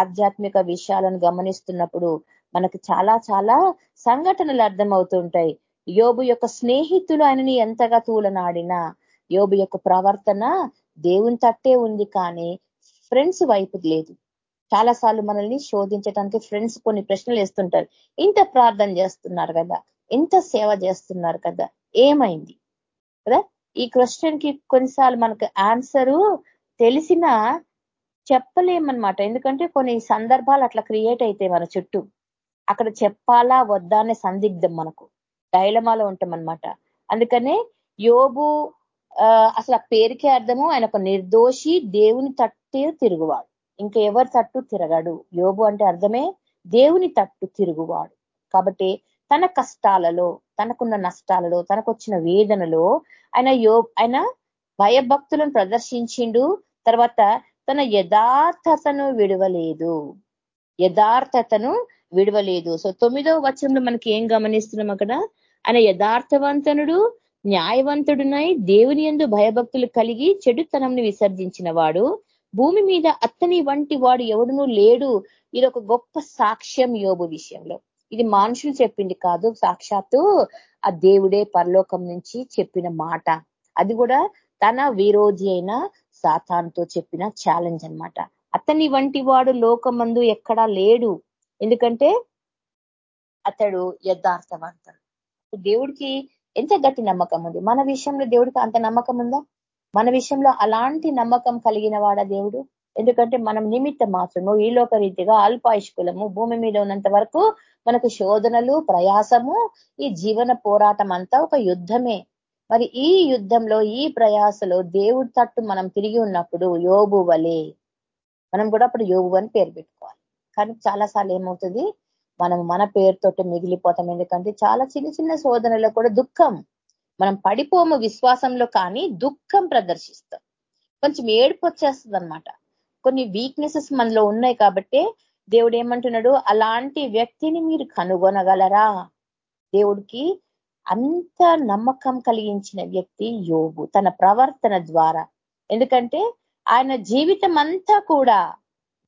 ఆధ్యాత్మిక విషయాలను గమనిస్తున్నప్పుడు మనకు చాలా చాలా సంఘటనలు అర్థమవుతుంటాయి. యోబు యొక్క స్నేహితులు ఆయనని ఎంతగా తూలనాడినా యోబు యొక్క ప్రవర్తన దేవుని తట్టే ఉంది కానీ ఫ్రెండ్స్ వైపు లేదు. చాలా సార్లు మనల్ని శోధించడానికి ఫ్రెండ్స్ కొన్ని ప్రశ్నలు వేస్తుంటారు. ఇంత ప్రార్థన చేస్తున్నారు కదా ఇంత సేవ చేస్తున్నారు కదా ఏమైంది? కదా? ఈ క్వశ్చన్కి కొన్నిసార్లు మనకు ఆన్సరు తెలిసిన చెప్పలేమన్నమాట. ఎందుకంటే కొన్ని సందర్భాలు అట్లా క్రియేట్ అవుతాయి మన చుట్టూ. అక్కడ చెప్పాలా వద్దా అనే సందిగ్ధం మనకు. డైలమాలో ఉంటాం అనమాట అందుకనే యోబు అసలు ఆ పేరుకే అర్థము. ఆయన ఒక నిర్దోషి దేవుని తట్టే తిరుగువాడు. ఇంకా ఎవరి తట్టు తిరగడు. యోబు అంటే అర్థమే దేవుని తట్టు తిరుగువాడు. కాబట్టి తన కష్టాలలో తనకున్న నష్టాలలో తనకొచ్చిన వేదనలో ఆయన యో ఆయన భయభక్తులను ప్రదర్శించిండు. తర్వాత తన యథార్థతను విడవలేదు. యథార్థతను విడవలేదు. సో తొమ్మిదవ వచనంలో మనకి ఏం గమనిస్తున్నాం అక్కడ? ఆయన యథార్థవంతనుడు న్యాయవంతుడునై దేవుని ఎందు భయభక్తులు కలిగి చెడుతనంని విసర్జించిన వాడు భూమి మీద అతని వంటి వాడు ఎవడునూ లేడు. ఇది ఒక గొప్ప సాక్ష్యం యోగు విషయంలో. ఇది మనుషులు చెప్పింది కాదు. సాక్షాత్తు ఆ దేవుడే పరలోకం నుంచి చెప్పిన మాట. అది కూడా తన విరోధి అయిన సాతాన్తో చెప్పిన ఛాలెంజ్ అనమాట అతని వంటి వాడు లోకమందు ఎక్కడా లేడు. ఎందుకంటే అతడు యథార్థవంతుడు. దేవుడికి ఎంత గట్టి నమ్మకం ఉంది? మన విషయంలో దేవుడికి అంత నమ్మకం ఉందా? మన విషయంలో అలాంటి నమ్మకం కలిగిన వాడ దేవుడు? ఎందుకంటే మనం నిమిత్త మాత్రము ఈ లోక రీతిగా అల్పాయుష్కులము భూమి మీద ఉన్నంత వరకు మనకు శోధనలు ప్రయాసము ఈ జీవన పోరాటం అంతా ఒక యుద్ధమే. మరి ఈ యుద్ధంలో ఈ ప్రయాసలో దేవుడి తట్టు మనం తిరిగి ఉన్నప్పుడు యోబు వలే మనం కూడా అప్పుడు యోగు అని పేరు పెట్టుకోవాలి. కానీ చాలాసార్లు ఏమవుతుంది? మనం మన పేరుతోటి మిగిలిపోతాం. ఎందుకంటే చాలా చిన్న చిన్న శోధనలో కూడా దుఃఖం. మనం పడిపోము విశ్వాసంలో కానీ దుఃఖం ప్రదర్శిస్తాం కొంచెం ఏడుపు వచ్చేస్తుంది అనమాట కొన్ని వీక్నెసెస్ మనలో ఉన్నాయి కాబట్టి దేవుడు ఏమంటున్నాడు? అలాంటి వ్యక్తిని మీరు కనుగొనగలరా? దేవుడికి అంత నమ్మకం కలిగించిన వ్యక్తి యోగు తన ప్రవర్తన ద్వారా. ఎందుకంటే ఆయన జీవితం అంతా కూడా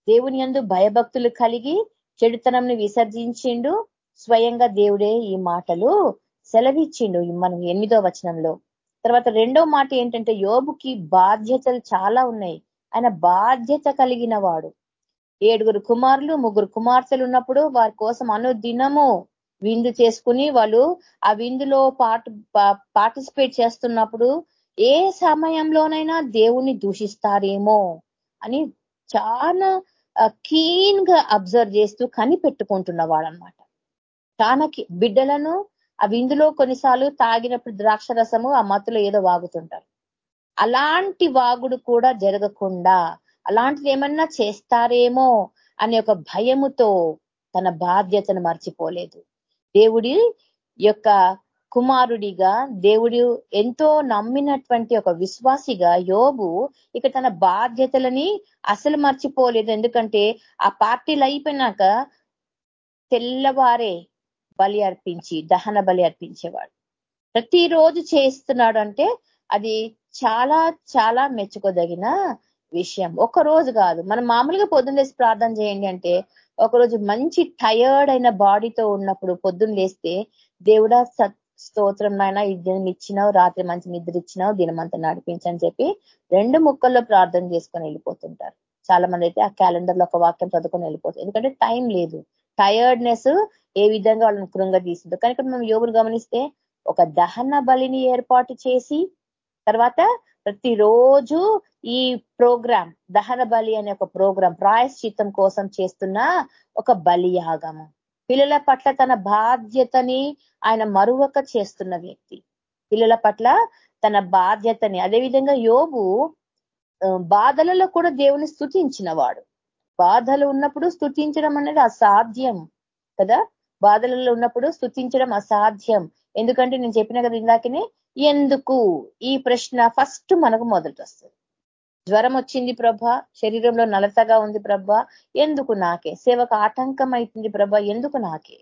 దేవుని ఎందు భయభక్తులు కలిగి చెడుతనంని విసర్జించిండు. స్వయంగా దేవుడే ఈ మాటలు సెలవిచ్చిండు మనం ఎనిమిదో వచనంలో. తర్వాత రెండో మాట ఏంటంటే యోబుకి బాధ్యతలు చాలా ఉన్నాయి. ఆయన బాధ్యత కలిగిన వాడు. ఏడుగురు కుమారులు ముగ్గురు కుమార్తెలు ఉన్నప్పుడు వారి కోసం అనుదినము విందు చేసుకుని వాళ్ళు ఆ విందులో పార్ట్ పార్టిసిపేట్ చేస్తున్నప్పుడు ఏ సమయంలోనైనా దేవుణ్ణి దూషిస్తారేమో అని చాలా కీన్గా అబ్జర్వ్ చేస్తూ కనిపెట్టుకుంటున్న వాడనమాట చాలా బిడ్డలను ఆ విందులో కొన్నిసార్లు తాగినప్పుడు ద్రాక్ష రసము ఆ మత్తులో ఏదో వాగుతుంటారు. అలాంటి వాగుడు కూడా జరగకుండా అలాంటిది ఏమన్నా చేస్తారేమో అనే ఒక భయముతో తన బాధ్యతను మర్చిపోలేదు. దేవుడి యొక్క కుమారుడిగా దేవుడు ఎంతో నమ్మినటువంటి ఒక విశ్వాసిగా యోబు ఇక తన బాధ్యతలని అసలు మర్చిపోలేదు. ఎందుకంటే ఆ పార్టీలు అయిపోయినాక తెల్లవారే బలి అర్పించి దహన బలి అర్పించేవాడు. ప్రతిరోజు చేస్తున్నాడు అంటే అది చాలా చాలా మెచ్చుకోదగిన విషయం. ఒక రోజు కాదు. మనం మామూలుగా పొద్దున్న లేసి ప్రార్థన చేయండి అంటే ఒకరోజు మంచి టయర్డ్ అయిన బాడీతో ఉన్నప్పుడు పొద్దున్న లేస్తే దేవుడా స్తోత్రం నాయన ఈ దినం ఇచ్చినావు రాత్రి మంచి నిద్ర ఇచ్చినావు దినమంతా నడిపించని చెప్పి రెండు ముక్కల్లో ప్రార్థన చేసుకొని వెళ్ళిపోతుంటారు. చాలా మంది అయితే ఆ క్యాలెండర్లో ఒక వాక్యం చదువుకొని వెళ్ళిపోతారు. ఎందుకంటే టైం లేదు. టయర్డ్నెస్ ఏ విధంగా వాళ్ళని కృంగ కనుక మనం యోగులు గమనిస్తే ఒక దహన బలిని ఏర్పాటు చేసి తర్వాత ప్రతిరోజు ఈ ప్రోగ్రాం దహన బలి అనే ఒక ప్రోగ్రాం ప్రాయశ్చిత్తం కోసం చేస్తున్న ఒక బలియాగము పిల్లల పట్ల తన బాధ్యతని ఆయన మరువక చేస్తున్న వ్యక్తి. పిల్లల పట్ల తన బాధ్యతని అదేవిధంగా యోగు బాధలలో కూడా దేవుని స్థుతించిన వాడు బాధలు ఉన్నప్పుడు స్థుతించడం అనేది అసాధ్యం కదా? బాధలలో ఉన్నప్పుడు స్థుతించడం అసాధ్యం. ఎందుకంటే నేను చెప్పిన కదా ఇందాకనే ఎందుకు? ఈ ప్రశ్న ఫస్ట్ మనకు మొదటి వస్తుంది. జ్వరం వచ్చింది ప్రభ శరీరంలో నలతగా ఉంది ప్రభ ఎందుకు నాకే? సేవకు ఆటంకం అవుతుంది ప్రభ ఎందుకు నాకే?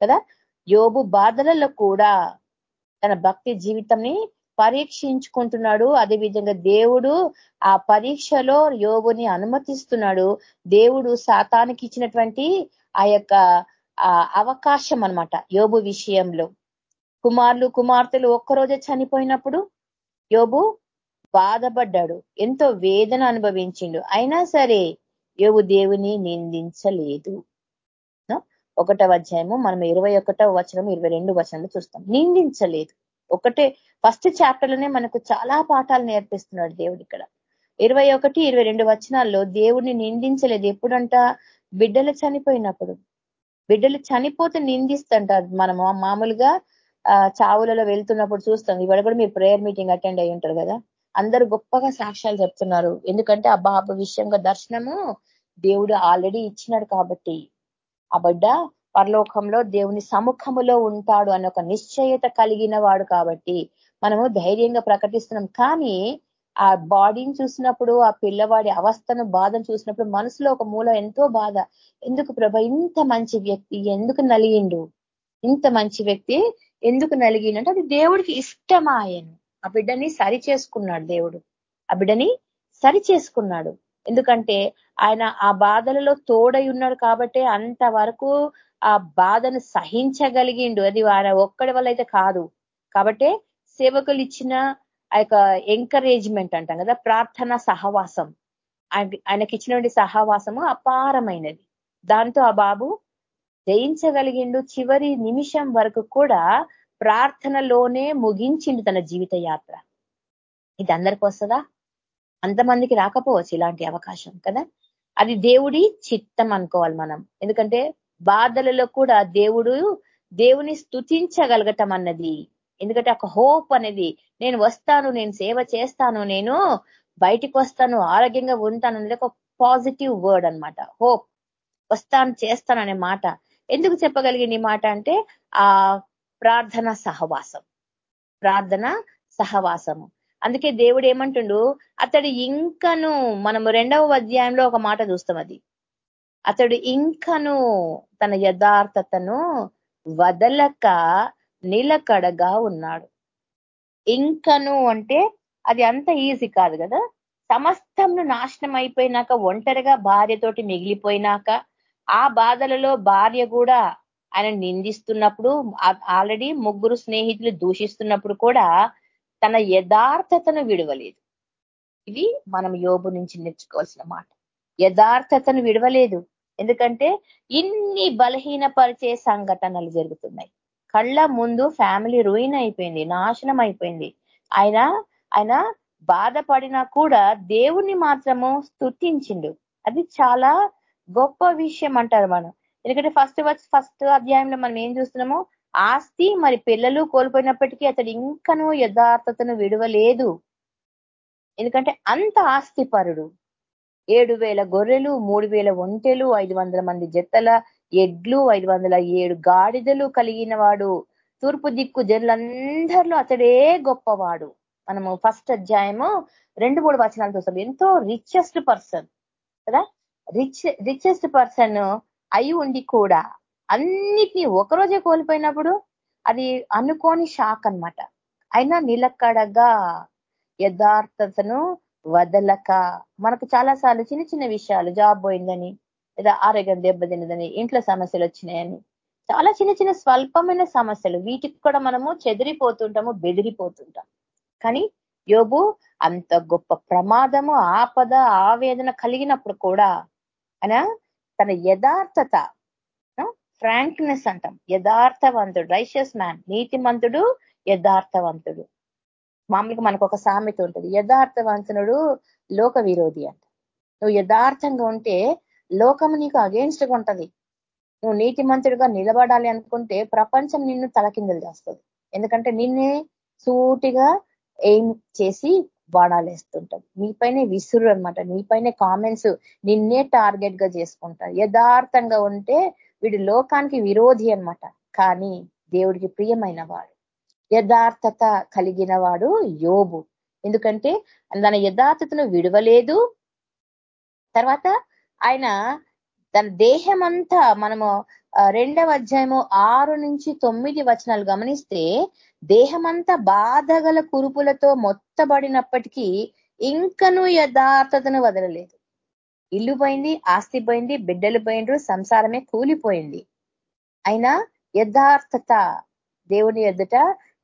కదా? యోబు బాధలలో కూడా తన భక్తి జీవితంని పరీక్షించుకుంటున్నాడు. అదేవిధంగా దేవుడు ఆ పరీక్షలో యోగుని అనుమతిస్తున్నాడు. దేవుడు శాతానికి ఇచ్చినటువంటి ఆ యొక్క అవకాశం అనమాట యోబు విషయంలో. కుమారులు కుమార్తెలు ఒక్కరోజే చనిపోయినప్పుడు యోబు బాధపడ్డాడు. ఎంతో వేదన అనుభవించిండు. అయినా సరే యోగు దేవుని నిందించలేదు. ఒకటవ అధ్యాయము మనం ఇరవై ఒకటవ వచనం ఇరవై రెండు వచనంలో చూస్తాం. నిందించలేదు. ఒకటే ఫస్ట్ చాప్టర్లోనే మనకు చాలా పాఠాలు నేర్పిస్తున్నాడు దేవుడు ఇక్కడ. ఇరవై ఒకటి ఇరవై రెండు వచనాల్లో దేవుడిని నిందించలేదు. ఎప్పుడంట? బిడ్డలు చనిపోయినప్పుడు. బిడ్డలు చనిపోతే నిందిస్తుంటారు మనము మామూలుగా చావులలో వెళ్తున్నప్పుడు చూస్తాం. ఇవాళ కూడా మీరు ప్రేయర్ మీటింగ్ అటెండ్ అయ్యి ఉంటారు కదా? అందరూ గొప్పగా సాక్ష్యాలు చెప్తున్నారు. ఎందుకంటే ఆ బాబు విషయంగా దర్శనము దేవుడు ఆల్రెడీ ఇచ్చినాడు కాబట్టి. ఆ బిడ్డ పరలోకంలో దేవుని సముఖములో ఉంటాడు అనే ఒక నిశ్చయత కలిగిన వాడు కాబట్టి మనము ధైర్యంగా ప్రకటిస్తున్నాం. కానీ ఆ బాడీని చూసినప్పుడు ఆ పిల్లవాడి అవస్థను బాధను చూసినప్పుడు మనసులో ఒక మూల ఎంతో బాధ. ఎందుకు ప్రభ? ఇంత మంచి వ్యక్తి ఎందుకు నలిగిండు? ఇంత మంచి వ్యక్తి ఎందుకు నలిగిండంటే అది దేవుడికి ఇష్టమాయను ఆ బిడ్డని సరి చేసుకున్నాడు దేవుడు. ఆ బిడ్డని సరి చేసుకున్నాడు. ఎందుకంటే ఆయన ఆ బాధలలో తోడై ఉన్నాడు కాబట్టి అంతవరకు ఆ బాధను సహించగలిగిండు. అది ఆయన ఒక్కడి వల్ల అయితే కాదు. కాబట్టి సేవకులు ఇచ్చిన ఆ యొక్క ఎంకరేజ్మెంట్ అంటాం కదా ప్రార్థన సహవాసం. ఆయనకి ఇచ్చినటువంటి సహవాసము అపారమైనది. దాంతో ఆ బాబు జయించగలిగిండు. చివరి నిమిషం వరకు కూడా ప్రార్థనలోనే ముగించిండు తన జీవిత యాత్ర. ఇది అందరికి వస్తుందా అంతమందికి రాకపోవచ్చు ఇలాంటి అవకాశం కదా? అది దేవుడి చిత్తం అనుకోవాలి మనం. ఎందుకంటే బాధలలో కూడా దేవుడు దేవుని స్థుతించగలగటం అన్నది ఎందుకంటే ఒక హోప్ అనేది నేను వస్తాను నేను సేవ చేస్తాను నేను బయటికి వస్తాను ఆరోగ్యంగా ఉంటాను అనేది ఒక పాజిటివ్ వర్డ్ అనమాట హోప్. వస్తాను చేస్తాను అనే మాట. ఎందుకు చెప్పగలిగింది ఈ మాట అంటే ఆ ప్రార్థన సహవాసం. ప్రార్థన సహవాసము. అందుకే దేవుడు ఏమంటుండు? అతడు ఇంకను మనము రెండవ అధ్యాయంలో ఒక మాట చూస్తాం అది. అతడు ఇంకను తన యథార్థతను వదలక నిలకడగా ఉన్నాడు. ఇంకను అంటే అది అంత ఈజీ కాదు కదా? సమస్తంను నాశనం అయిపోయినాక ఒంటరిగా భార్యతోటి మిగిలిపోయినాక ఆ బాధలలో భార్య కూడా ఆయన నిందిస్తున్నప్పుడు ఆల్రెడీ ముగ్గురు స్నేహితులు దూషిస్తున్నప్పుడు కూడా తన యథార్థతను విడవలేదు. ఇది మనం యోబు నుంచి నేర్చుకోవాల్సిన మాట. యథార్థతను విడవలేదు. ఎందుకంటే ఇన్ని బలహీనపరిచే సంఘటనలు జరుగుతున్నాయి. కళ్ళ ముందు ఫ్యామిలీ రూయిన్ అయిపోయింది నాశనం అయిపోయింది. ఆయన ఆయన బాధపడినా కూడా దేవుణ్ణి మాత్రము స్థుతించిండు అది చాలా గొప్ప విషయం అంటారు మనం. ఎందుకంటే ఫస్ట్ ఫస్ట్ అధ్యాయంలో మనం ఏం చూస్తున్నాము ఆస్తి మరి పిల్లలు కోల్పోయినప్పటికీ అతడు ఇంకనూ యథార్థతను విడవలేదు. ఎందుకంటే అంత ఆస్తిపరుడు. ఏడు వేల గొర్రెలు మూడు వేల ఒంటెలు ఐదు వందల మంది జత్తల ఎడ్లు ఐదు వందల ఏడు గాడిదలు కలిగిన వాడు. తూర్పు దిక్కు జనులందరిలో అతడే గొప్పవాడు. మనము ఫస్ట్ అధ్యాయము రెండు మూడు వచనాలు చూస్తాం. ఎంతో రిచెస్ట్ పర్సన్ కదా? రిచ్ రిచెస్ట్ పర్సన్ అయి ఉండి కూడా అన్నిటినీ ఒకరోజే కోల్పోయినప్పుడు అది అనుకోని షాక్ అనమాట అయినా నిలకడగా యథార్థతను వదలక మనకు చాలా సార్లు చిన్న చిన్న విషయాలు జాబ్ పోయిందని లేదా ఆరోగ్యం దెబ్బతిన్నదని ఇంట్లో సమస్యలు వచ్చినాయని చాలా చిన్న చిన్న స్వల్పమైన సమస్యలు వీటికి కూడా మనము చెదిరిపోతుంటాము బెదిరిపోతుంటాం. కానీ యోబు అంత గొప్ప ప్రమాదము ఆపద ఆవేదన కలిగినప్పుడు కూడా ఆయన తన యథార్థత ఫ్రాంక్నెస్ అంటాం. యథార్థవంతుడు. రైషియస్ మ్యాన్ నీతిమంతుడు యథార్థవంతుడు. మామూలుగా మనకు ఒక సామెత ఉంటుంది. యథార్థవంతునుడు లోక విరోధి అంట. నువ్వు యథార్థంగా ఉంటే లోకము నీకు అగేన్స్ట్గా గా ఉంటది. నువ్వు నీతిమంతుడిగా నిలబడాలి అనుకుంటే ప్రపంచం నిన్ను తలకిందలు చేస్తుంది. ఎందుకంటే నిన్నే సూటిగా ఏం చేసి వాడాలేస్తుంటాం నీపైనే విసురు అనమాట నీపైనే కామెంట్స్ నిన్నే టార్గెట్గా చేసుకుంటారు యథార్థంగా ఉంటే వీడు లోకానికి విరోధి అనమాట కానీ దేవుడికి ప్రియమైన వాడు యథార్థత కలిగిన వాడు యోబు. ఎందుకంటే తన యథార్థతను విడవలేదు. తర్వాత ఆయన తన దేహం అంతా మనము రెండవ అధ్యాయము ఆరు నుంచి తొమ్మిది వచనాలు గమనిస్తే దేహమంతా బాధగల కురుపులతో మొత్తబడినప్పటికీ ఇంకనూ యథార్థతను వదలలేదు. ఇల్లు పోయింది ఆస్తి పోయింది బిడ్డలు పోయిండ్రు సంసారమే కూలిపోయింది. అయినా యథార్థత దేవుని ఎదుట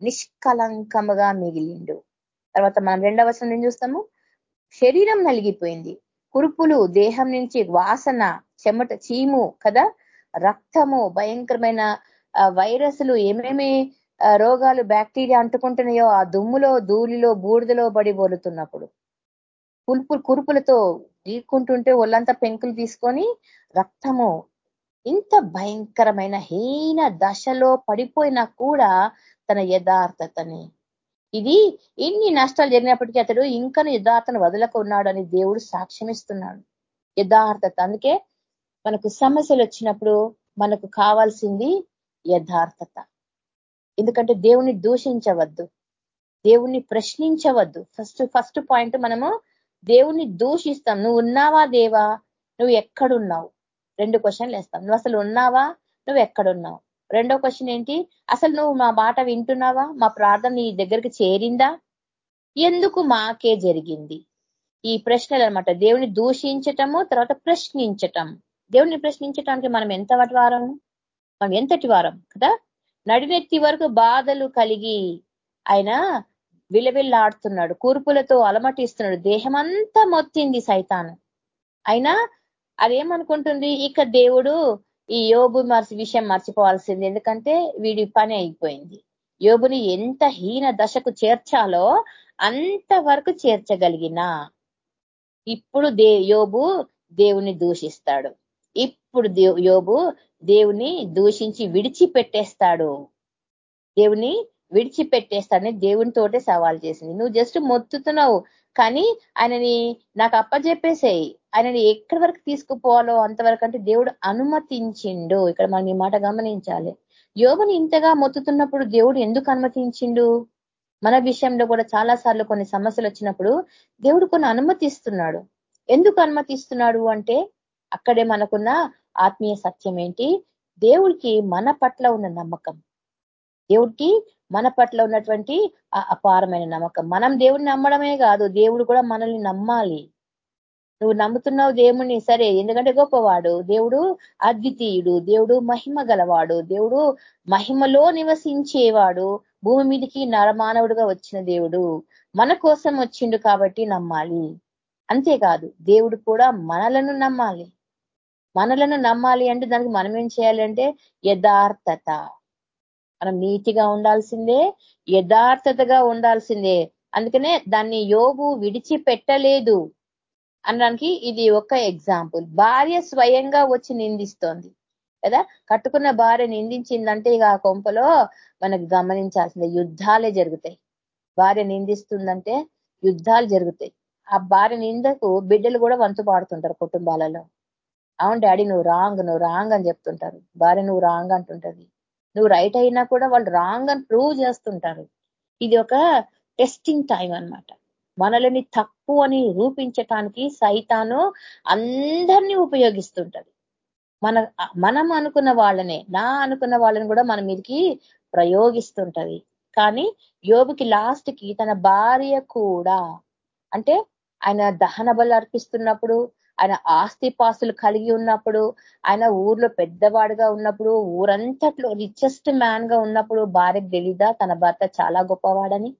నిష్కలంకముగా మిగిలిండు. తర్వాత మనం రెండవ వచనం ఏం చూస్తాము? శరీరం నలిగిపోయింది. కురుపులు దేహం నుంచి వాసన చెమట చీము కదా? రక్తము భయంకరమైన వైరస్లు ఏమేమి రోగాలు బ్యాక్టీరియా అంటుకుంటున్నాయో ఆ దుమ్ములో ధూళిలో బూడిదలో పడి బోలుతున్నప్పుడు. కుల్పు కురుపులతో గీక్కుంటుంటే ఒళ్ళంతా పెంకులు తీసుకొని రక్తము ఇంత భయంకరమైన హీన దశలో పడిపోయినా కూడా తన యథార్థతని. ఇది ఇన్ని నష్టాలు జరిగినప్పటికీ అతడు ఇంకా యథార్థను వదలకు అని దేవుడు సాక్ష్యమిస్తున్నాడు. యథార్థత. అందుకే మనకు సమస్యలు వచ్చినప్పుడు మనకు కావాల్సింది యథార్థత. ఎందుకంటే దేవుని దూషించవద్దు. దేవుణ్ణి ప్రశ్నించవద్దు. ఫస్ట్ ఫస్ట్ పాయింట్ మనము దేవుణ్ణి దూషిస్తాం. నువ్వు ఉన్నావా దేవా? నువ్వు ఎక్కడున్నావు? రెండు క్వశ్చన్లు వేస్తాం. నువ్వు అసలు ఉన్నావా? నువ్వు ఎక్కడున్నావు? రెండో క్వశ్చన్ ఏంటి? అసలు నువ్వు మా మాట వింటున్నావా? మా ప్రార్థన నీ దగ్గరికి చేరిందా? ఎందుకు మాకే జరిగింది? ఈ ప్రశ్నలు అనమాట దేవుని దూషించటము తర్వాత ప్రశ్నించటం. దేవుని ప్రశ్నించటానికి మనం ఎంత వారం? మనం ఎంతటి వారం? కదా? నడినెత్తి వరకు బాధలు కలిగి ఆయన విలవిల్లాడుతున్నాడు కూర్పులతో అలమటిస్తున్నాడు దేహమంతా మొత్తింది సైతాను. అయినా అదేమనుకుంటుంది? ఇక దేవుడు ఈ యోబు మర్చి విషయం మర్చిపోవాల్సింది. ఎందుకంటే వీడి పని అయిపోయింది. యోబుని ఎంత హీన దశకు చేర్చాలో అంతవరకు చేర్చగలిగిన ఇప్పుడు దే యోబు దేవుని దూషిస్తాడు. ఇప్పుడు యోబు దేవుని దూషించి విడిచిపెట్టేస్తాడు. దేవుని విడిచిపెట్టేస్తానని దేవునితోటే సవాల్ చేసింది. నువ్వు జస్ట్ మొత్తుతున్నావు. కానీ ఆయనని నాకు అప్పచెప్పేసేయి ఆయనని ఎక్కడి వరకు తీసుకుపోవాలో అంతవరకు అంటే దేవుడు అనుమతించిండు. ఇక్కడ మనం ఈ మాట గమనించాలి. యోగుని ఇంతగా మొత్తుతున్నప్పుడు దేవుడు ఎందుకు అనుమతించిండు? మన విషయంలో కూడా చాలా సార్లు కొన్ని సమస్యలు వచ్చినప్పుడు దేవుడు కొన్ని అనుమతిస్తున్నాడు. ఎందుకు అనుమతిస్తున్నాడు అంటే అక్కడే మనకున్న ఆత్మీయ సత్యం ఏంటి? దేవుడికి మన పట్ల ఉన్న నమ్మకం. దేవుడికి మన పట్ల ఉన్నటువంటి అపారమైన నమ్మకం. మనం దేవుడిని నమ్మడమే కాదు దేవుడు కూడా మనల్ని నమ్మాలి. నువ్వు నమ్ముతున్నావు దేవుణ్ణి సరే ఎందుకంటే గొప్పవాడు. దేవుడు అద్వితీయుడు దేవుడు మహిమ గలవాడు దేవుడు మహిమలో నివసించేవాడు భూమి మీదకి నరమానవుడుగా వచ్చిన దేవుడు. మన కోసం వచ్చిండు కాబట్టి నమ్మాలి. అంతేకాదు దేవుడు కూడా మనలను నమ్మాలి. మనలను నమ్మాలి అంటే దానికి మనం ఏం చేయాలంటే యథార్థత. మనం నీతిగా ఉండాల్సిందే యథార్థతగా ఉండాల్సిందే. అందుకనే దాన్ని యోగు విడిచిపెట్టలేదు అనడానికి ఇది ఒక ఎగ్జాంపుల్. భార్య స్వయంగా వచ్చి నిందిస్తోంది కదా? కట్టుకున్న భార్య నిందించిందంటే ఇక ఆ కొంపలో మనకు గమనించాల్సిందే యుద్ధాలే జరుగుతాయి. భార్య నిందిస్తుందంటే యుద్ధాలు జరుగుతాయి. ఆ భార్య నిందకు బిడ్డలు కూడా వంతు పాడుతుంటారు కుటుంబాలలో. అవును డాడీ నువ్వు రాంగ్ నువ్వు రాంగ్ అని చెప్తుంటారు. భార్య నువ్వు రాంగ్ అంటుంటది. నువ్వు రైట్ అయినా కూడా వాళ్ళు రాంగ్ అని ప్రూవ్ చేస్తుంటారు. ఇది ఒక టెస్టింగ్ టైం అనమాట మనల్ని తప్పు అని రూపించటానికి సైతాను అందరినీ ఉపయోగిస్తుంటది. మన మనం అనుకున్న వాళ్ళనే నా అనుకున్న వాళ్ళని కూడా మన మీదకి ప్రయోగిస్తుంటది. కానీ యోబుకి లాస్ట్కి తన భార్య కూడా అంటే ఆయన దహన బలు అర్పిస్తున్నప్పుడు ఆయన ఆస్తి పాస్తులు కలిగి ఉన్నప్పుడు ఆయన ఊర్లో పెద్దవాడుగా ఉన్నప్పుడు ఊరంతట్లో రిచెస్ట్ మ్యాన్గా ఉన్నప్పుడు భార్యకు తెలీదా తన భర్త చాలా గొప్పవాడని.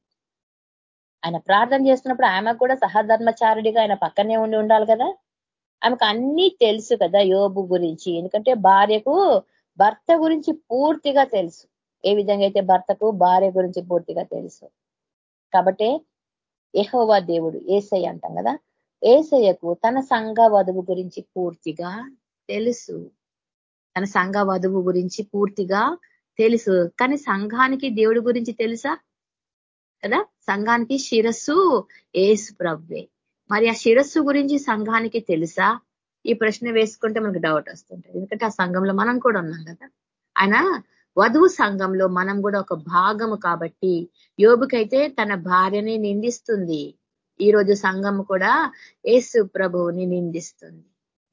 ఆయన ప్రార్థన చేస్తున్నప్పుడు ఆమె కూడా సహధర్మచారుడిగా ఆయన పక్కనే ఉండి ఉండాలి కదా. ఆమెకు అన్ని తెలుసు కదా యోబు గురించి. ఎందుకంటే భార్యకు భర్త గురించి పూర్తిగా తెలుసు. ఏ విధంగా అయితే భర్తకు భార్య గురించి పూర్తిగా తెలుసు. కాబట్టి ఎహోవా దేవుడు ఏసై అంటాం కదా. ఏసయ్యకు తన సంఘ వధువు గురించి పూర్తిగా తెలుసు. తన సంఘ వధువు గురించి పూర్తిగా తెలుసు. కానీ సంఘానికి దేవుడి గురించి తెలుసా? కదా? సంఘానికి శిరస్సు ఏసు ప్రవ్వే మరి ఆ శిరస్సు గురించి సంఘానికి తెలుసా? ఈ ప్రశ్న వేసుకుంటే మనకు డౌట్ వస్తుంటుంది. ఎందుకంటే ఆ సంఘంలో మనం కూడా ఉన్నాం కదా. ఆయన వధువు సంఘంలో మనం కూడా ఒక భాగము కాబట్టి యోబుకైతే తన భార్యని నిందిస్తుంది. ఈ రోజు సంఘం కూడా ఏసు ప్రభువుని నిందిస్తుంది.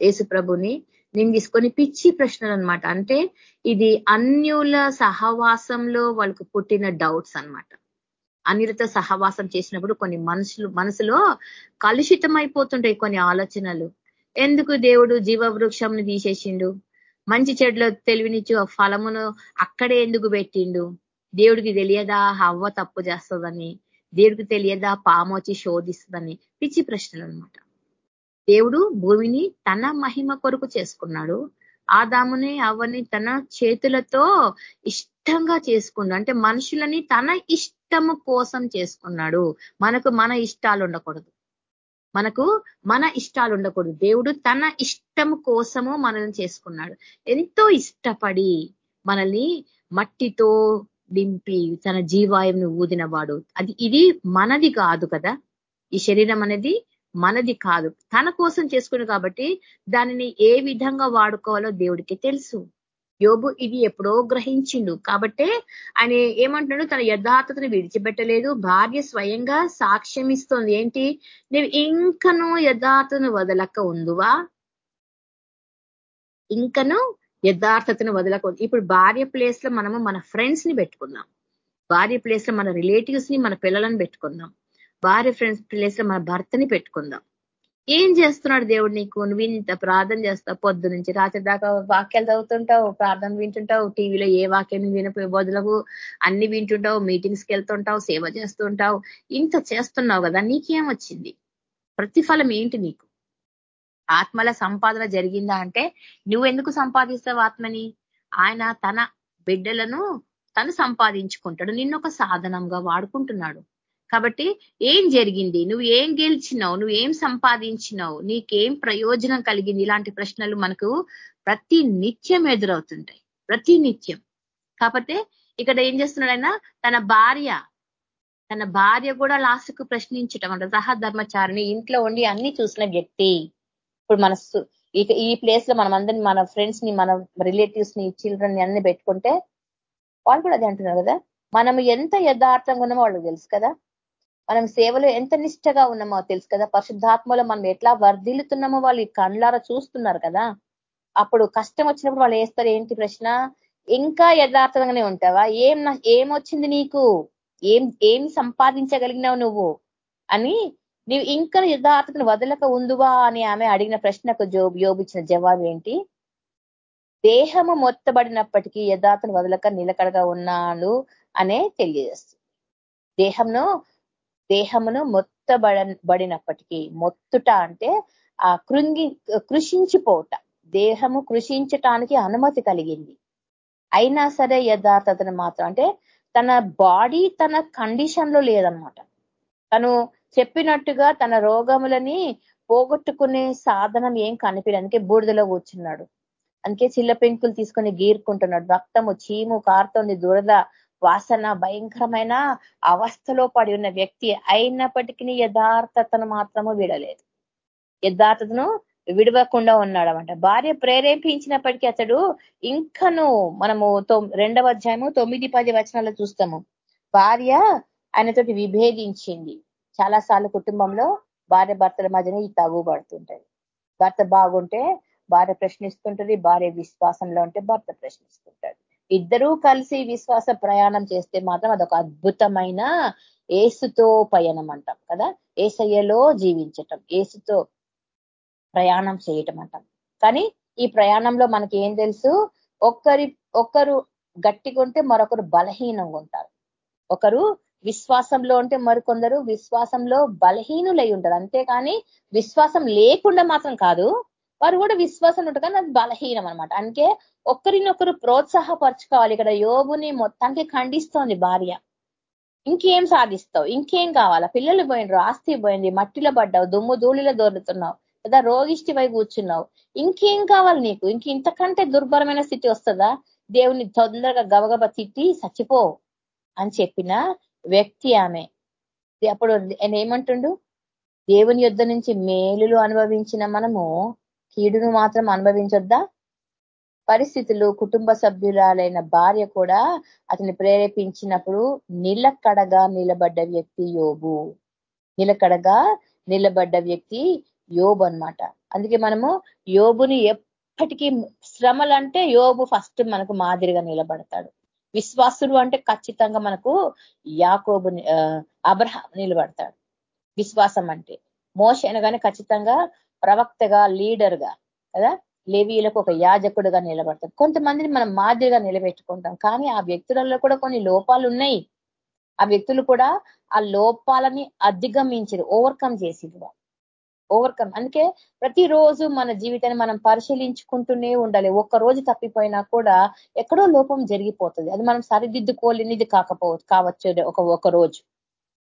ఏసు ప్రభుని నిందిసుకొని పిచ్చి ప్రశ్నలు అనమాట అంటే ఇది అన్యుల సహవాసంలో వాళ్ళకు పుట్టిన డౌట్స్ అనమాట అన్యులతో సహవాసం చేసినప్పుడు కొన్ని మనుషులు మనసులో కలుషితం అయిపోతుంటాయి కొన్ని ఆలోచనలు. ఎందుకు దేవుడు జీవవృక్షంను తీసేసిండు? మంచి చెడులో తెలివినిచ్చు ఫలమును అక్కడే ఎందుకు పెట్టిండు? దేవుడికి తెలియదా? హవ్వ తప్పు చేస్తుందని. దేవుడికి తెలియదా? పాము వచ్చి శోధిస్తుందని పిచ్చి ప్రశ్నలు అనమాట దేవుడు భూమిని తన మహిమ కొరకు చేసుకున్నాడు. ఆదాముని అవని తన చేతులతో ఇష్టంగా చేసుకున్నాడు అంటే మనుషులని తన ఇష్టము కోసం చేసుకున్నాడు. మనకు మన ఇష్టాలు ఉండకూడదు. మనకు మన ఇష్టాలు ఉండకూడదు. దేవుడు తన ఇష్టం కోసము మనల్ని చేసుకున్నాడు. ఎంతో ఇష్టపడి మనల్ని మట్టితో దింపి తన జీవాయుని ఊదినవాడు అది ఇది మనది కాదు కదా. ఈ శరీరం అనేది మనది కాదు. తన కోసం చేసుకుని కాబట్టి దానిని ఏ విధంగా వాడుకోవాలో దేవుడికి తెలుసు. యోబు ఇది ఎప్పుడో గ్రహించిండు. కాబట్టే ఆయన ఏమంటున్నాడు? తన యథార్థతను విడిచిపెట్టలేదు. భార్య స్వయంగా సాక్ష్యం ఇస్తోంది. ఏంటి? నువ్వు ఇంకను యథార్థను వదలక ఉందువా ఇంకను యథార్థతను వదలకూడదు. ఇప్పుడు భార్య ప్లేస్లో మనము మన ఫ్రెండ్స్ని పెట్టుకుందాం. భార్య ప్లేస్లో మన రిలేటివ్స్ని మన పిల్లలను పెట్టుకుందాం. భార్య ఫ్రెండ్స్ ప్లేస్లో మన భర్తని పెట్టుకుందాం. ఏం చేస్తున్నాడు దేవుడు నీకు? నువ్వు ఇంత ప్రార్థన చేస్తావు పొద్దు నుంచి రాత్రి దాకా వాక్యాలు చదువుతుంటావు ప్రార్థన వింటుంటావు టీవీలో ఏ వాక్యం వినపోయే బదులకు అన్ని వింటుంటావు మీటింగ్స్కి వెళ్తుంటావు సేవ చేస్తుంటావు ఇంత చేస్తున్నావు కదా నీకేం వచ్చింది? ప్రతిఫలం ఏంటి నీకు? ఆత్మల సంపాదన జరిగిందా అంటే నువ్వు ఎందుకు సంపాదిస్తావు ఆత్మని? ఆయన తన బిడ్డలను తను సంపాదించుకుంటాడు. నిన్ను ఒక సాధనంగా వాడుకుంటున్నాడు. కాబట్టి ఏం జరిగింది? నువ్వు ఏం గెలిచినావు? నువ్వు ఏం సంపాదించినావు? నీకేం ప్రయోజనం కలిగింది? ఇలాంటి ప్రశ్నలు మనకు ప్రతి నిత్యం ఎదురవుతుంటాయి. ప్రతి నిత్యం. కాకపోతే ఇక్కడ ఏం చేస్తున్నాడైనా తన భార్య తన భార్య కూడా లాస్ట్కు ప్రశ్నించటం అంటే. సహధర్మచారిని ఇంట్లో ఉండి అన్ని చూసిన వ్యక్తి. ఇప్పుడు మన ఇక ఈ ప్లేస్లో మనం అందరినీ మన ఫ్రెండ్స్ని మన రిలేటివ్స్ని చిల్డ్రన్ని అన్ని పెట్టుకుంటే వాళ్ళు కూడా అదే అంటున్నారు కదా? మనం ఎంత యథార్థంగా ఉన్నామో వాళ్ళకి తెలుసు కదా? మనం సేవలో ఎంత నిష్టగా ఉన్నామో తెలుసు కదా? పరిశుద్ధాత్మలో మనం ఎట్లా వర్ధిల్లుతున్నామో వాళ్ళు కండ్లారా చూస్తున్నారు కదా? అప్పుడు కష్టం వచ్చినప్పుడు వాళ్ళు వేస్తారు ఏంటి ప్రశ్న? ఇంకా యథార్థంగానే ఉంటావా? ఏం ఏమొచ్చింది నీకు? ఏం ఏం సంపాదించగలిగినావు నువ్వు? అని నీవు ఇంకా యథార్థతను వదలక ఉందువా అని ఆమె అడిగిన ప్రశ్నకు జోబు యోబిచ్చిన జవాబు ఏంటి? దేహము మొత్తబడినప్పటికీ యథార్థను వదలక నిలకడగా ఉన్నాడు అనే తెలియజేస్తుంది. దేహంను దేహమును మొత్తబడబడినప్పటికీ మొత్తుట అంటే ఆ కృంగి కృషించిపోట దేహము కృషించటానికి అనుమతి కలిగింది. అయినా సరే యథార్థతను మాత్రం అంటే తన బాడీ తన కండిషన్లో లేదనమాట. తను చెప్పినట్టుగా తన రోగములని పోగొట్టుకునే సాధనం ఏం కనిపించడానికి బూడిదలో కూర్చున్నాడు. అందుకే చిల్ల పెంకులు తీసుకొని గీరుకుంటున్నాడు. రక్తము చీము కారుతోంది దురద వాసన భయంకరమైన అవస్థలో పడి ఉన్న వ్యక్తి అయినప్పటికీ యథార్థతను మాత్రము విడలేదు. యథార్థతను విడవకుండా ఉన్నాడనమాట భార్య ప్రేరేపించినప్పటికీ అతడు ఇంకను మనము రెండవ అధ్యాయము తొమ్మిది పది వచనాల్లో చూస్తాము. భార్య ఆయనతోటి విభేదించింది. చాలాసార్లు కుటుంబంలో భార్య భర్తల మధ్యన ఈ తగు పడుతుంటది. భర్త బాగుంటే భార్య ప్రశ్నిస్తుంటది భార్య విశ్వాసంలో ఉంటే భర్త ప్రశ్నిస్తుంటాడు ఇద్దరూ కలిసి విశ్వాస ప్రయాణం చేస్తే మాత్రం అదొక అద్భుతమైన ఏసుతో పయనం అంటాం కదా? ఏసయ్యలో జీవించటం ఏసుతో ప్రయాణం చేయటం అంటాం కానీ ఈ ప్రయాణంలో మనకి ఏం తెలుసు? ఒక్కరి ఒక్కరు గట్టిగా ఉంటే మరొకరు బలహీనంగా ఉంటారు ఒకరు విశ్వాసంలో ఉంటే మరికొందరు విశ్వాసంలో బలహీనులై ఉంటారు. అంతేకాని విశ్వాసం లేకుండా మాత్రం కాదు వారు కూడా విశ్వాసం ఉంటారు కానీ అది బలహీనం అనమాట అందుకే ఒకరినొకరు ప్రోత్సాహపరచుకోవాలి. ఇక్కడ యోగుని మొత్తానికి ఖండిస్తోంది భార్య. ఇంకేం సాధిస్తావు? ఇంకేం కావాలా? పిల్లలు పోయినరు ఆస్తి పోయింది మట్టిలో పడ్డావు దుమ్ము ధూళిలో దొరుకుతున్నావు లేదా రోగిష్టివై కూర్చున్నావు. ఇంకేం కావాలి నీకు? ఇంక ఇంతకంటే దుర్భరమైన స్థితి వస్తుందా? దేవుని తొందరగా గబగబ తిట్టి చచ్చిపో అని చెప్పిన వ్యక్తి ఆమె. అప్పుడు ఆయన ఏమంటుండు? దేవుని యుద్ధ నుంచి మేలులు అనుభవించిన మనము కీడును మాత్రం అనుభవించొద్దా? పరిస్థితులు కుటుంబ సభ్యురాలైన భార్య కూడా అతని ప్రేరేపించినప్పుడు నిలకడగా నిలబడ్డ వ్యక్తి యోబు. నిలకడగా నిలబడ్డ వ్యక్తి యోబు అనమాట అందుకే మనము యోబుని ఎప్పటికీ శ్రమలు అంటే యోబు ఫస్ట్ మనకు మాదిరిగా నిలబడతాడు. విశ్వాసుడు అంటే ఖచ్చితంగా మనకు యాకోబు అబ్రహం నిలబడతాడు. విశ్వాసం అంటే మోస అనగానే ఖచ్చితంగా ప్రవక్తగా లీడర్గా కదా? లేవీలకు ఒక యాజకుడుగా నిలబడతాడు. కొంతమందిని మనం మాదిరిగా నిలబెట్టుకుంటాం. కానీ ఆ వ్యక్తులలో కూడా కొన్ని లోపాలు ఉన్నాయి. ఆ వ్యక్తులు కూడా ఆ లోపాలని అధిగమించారు ఓవర్కమ్ చేసిరు ఓవర్కమ్ అందుకే ప్రతిరోజు మన జీవితాన్ని మనం పరిశీలించుకుంటూనే ఉండాలి. ఒక్క రోజు తప్పిపోయినా కూడా ఎక్కడో లోపం జరిగిపోతుంది. అది మనం సరిదిద్దుకోలేనిది కాకపోవచ్చు కావచ్చు ఒక ఒక రోజు.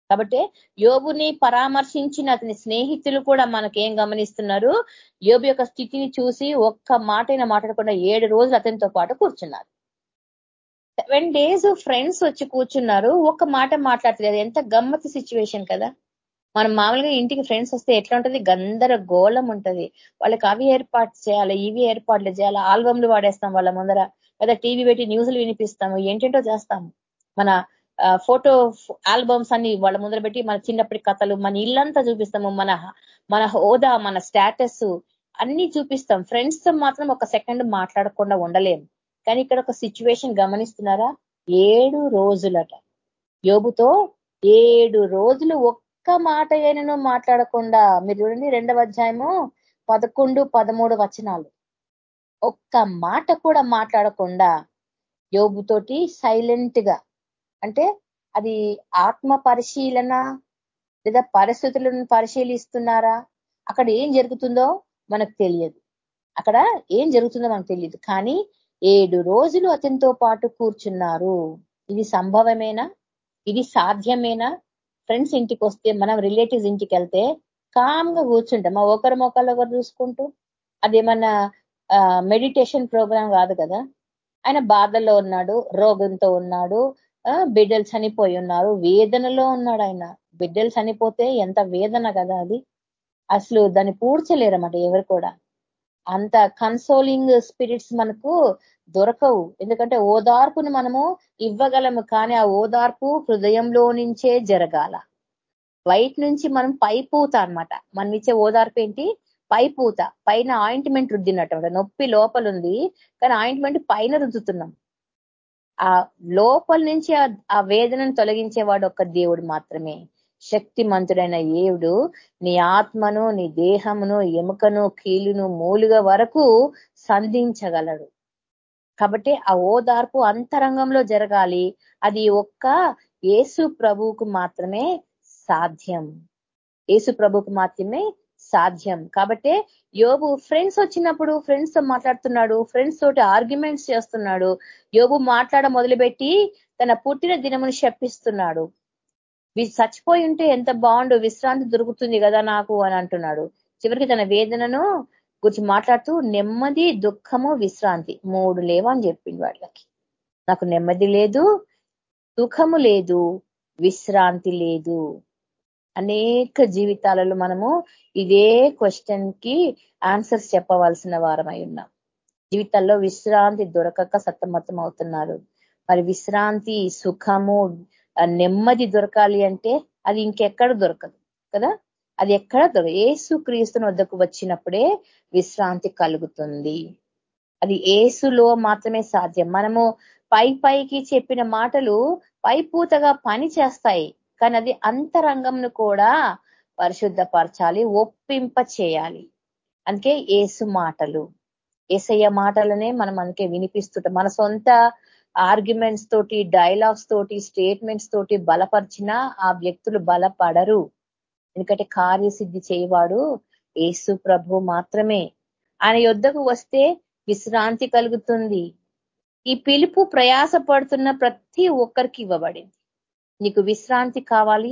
కాబట్టి యోబుని పరామర్శించిన అతని స్నేహితులు కూడా మనకి ఏం గమనిస్తున్నారు? యోబు యొక్క స్థితిని చూసి ఒక్క మాటైనా మాట్లాడకుండా ఏడు రోజులు అతనితో పాటు కూర్చున్నారు. సెవెన్ డేస్ ఫ్రెండ్స్ వచ్చి కూర్చున్నారు. ఒక్క మాట మాట్లాడలేదు ఎంత గమ్మతి సిచ్యువేషన్ కదా. మనం మామూలుగా ఇంటికి ఫ్రెండ్స్ వస్తే ఎట్లా ఉంటుంది గందరగోళం ఉంటది. వాళ్ళకి అవి ఏర్పాటు చేయాలి ఇవి ఏర్పాట్లు చేయాలి ఆల్బమ్లు వాడేస్తాం వాళ్ళ ముందర. లేదా టీవీ పెట్టి న్యూస్లు వినిపిస్తాము ఏంటంటో చేస్తాము. మన ఫోటో ఆల్బమ్స్ అన్ని వాళ్ళ ముందర పెట్టి మన చిన్నప్పటి కథలు మన ఇల్లంతా చూపిస్తాము. మన మన హోదా మన స్టేటస్ అన్ని చూపిస్తాం. ఫ్రెండ్స్తో మాత్రం ఒక సెకండ్ మాట్లాడకుండా ఉండలేము కానీ ఇక్కడ ఒక సిచ్యువేషన్ గమనిస్తున్నారా? ఏడు రోజులట. యోబుతో ఏడు రోజులు ఒక్క మాట అయినను మాట్లాడకుండా మీరు చూడండి రెండవ అధ్యాయము పదకొండు పదమూడు వచనాలు. ఒక్క మాట కూడా మాట్లాడకుండా యోబుతోటి సైలెంట్గా అంటే అది ఆత్మ పరిశీలన లేదా పరిస్థితులను పరిశీలిస్తున్నారా? అక్కడ ఏం జరుగుతుందో మనకు తెలియదు. అక్కడ ఏం జరుగుతుందో మనకు తెలియదు. కానీ ఏడు రోజులు అతనితో పాటు కూర్చున్నారు. ఇది సంభవమేనా? ఇది సాధ్యమేనా? ఫ్రెండ్స్ ఇంటికి వస్తే మనం రిలేటివ్స్ ఇంటికి వెళ్తే కామ్గా కూర్చుంటాం ఒకరి మొక్కలు ఒకరు చూసుకుంటూ అదేమన్నా మెడిటేషన్ ప్రోగ్రామ్ కాదు కదా? ఆయన బాధల్లో ఉన్నాడు రోగంతో ఉన్నాడు బిడ్డలు చనిపోయి ఉన్నారు వేదనలో ఉన్నాడు ఆయన. బిడ్డలు చనిపోతే ఎంత వేదన కదా అది. అసలు దాన్ని పూడ్చలేరన్నమాట ఎవరు కూడా. అంత కన్సోలింగ్ స్పిరిట్స్ మనకు దొరకవు. ఎందుకంటే ఓదార్పును మనము ఇవ్వగలము కానీ ఆ ఓదార్పు హృదయంలో నుంచే జరగాల. వైట్ నుంచి మనం పైపూత అనమాట మనం ఇచ్చే ఓదార్పు ఏంటి? పైపూత పైన ఆయింట్మెంట్ రుద్దినట్టు నొప్పి లోపల ఉంది కానీ ఆయింట్మెంట్ పైన రుద్దుతున్నాం. ఆ లోపల నుంచి ఆ వేదనను తొలగించేవాడు ఒక్క దేవుడు మాత్రమే. శక్తిమంతుడైన ఏవుడు నీ ఆత్మను నీ దేహమును ఎముకను కీలును మూలుగా వరకు సంధించగలడు. కాబట్టి ఆ ఓదార్పు అంతరంగంలో జరగాలి. అది ఒక్క ఏసు ప్రభువుకు మాత్రమే సాధ్యం. ఏసు ప్రభుకు మాత్రమే సాధ్యం. కాబట్టి యోబు ఫ్రెండ్స్ వచ్చినప్పుడు ఫ్రెండ్స్తో మాట్లాడుతున్నాడు ఫ్రెండ్స్ తోటి ఆర్గ్యుమెంట్స్ చేస్తున్నాడు. యోబు మాట్లాడ మొదలుపెట్టి తన పుట్టిన దినమును శప్పిస్తున్నాడు చచ్చిపోయి ఉంటే ఎంత బాగుండు విశ్రాంతి దొరుకుతుంది కదా నాకు అని అంటున్నాడు. చివరికి తన వేదనను గురించి మాట్లాడుతూ నెమ్మది దుఃఖము విశ్రాంతి మూడు లేవని చెప్పింది వాళ్ళకి నాకు నెమ్మది లేదు సుఖము లేదు విశ్రాంతి లేదు. అనేక జీవితాలలో మనము ఇదే క్వశ్చన్కి ఆన్సర్స్ చెప్పవలసిన వారమై ఉన్నాం. జీవితాల్లో విశ్రాంతి దొరకక సతమతం అవుతున్నారు. మరి విశ్రాంతి సుఖము నెమ్మది దొరకాలి అంటే అది ఇంకెక్కడ దొరకదు కదా? అది ఎక్కడ దొరకదు. ఏసు క్రీస్తుని వద్దకు వచ్చినప్పుడే విశ్రాంతి కలుగుతుంది. అది ఏసులో మాత్రమే సాధ్యం. మనము పై పైకి చెప్పిన మాటలు పైపూతగా పని చేస్తాయి కానీ అది అంతరంగంను కూడా పరిశుద్ధపరచాలి ఒప్పింప చేయాలి. అందుకే ఏసు మాటలు. ఏసయ్య మాటలనే మనం అందుకే వినిపిస్తుంటాం. మన సొంత ఆర్గ్యుమెంట్స్ తోటి డైలాగ్స్ తోటి స్టేట్మెంట్స్ తోటి బలపరిచిన ఆ వ్యక్తులు బలపడరు. ఎందుకంటే కార్యసిద్ధి చేయవాడు ఏసు ప్రభు మాత్రమే. ఆయన యుద్ధకు వస్తే విశ్రాంతి కలుగుతుంది. ఈ పిలుపు ప్రయాస పడుతున్న ప్రతి ఒక్కరికి ఇవ్వబడింది. నీకు విశ్రాంతి కావాలి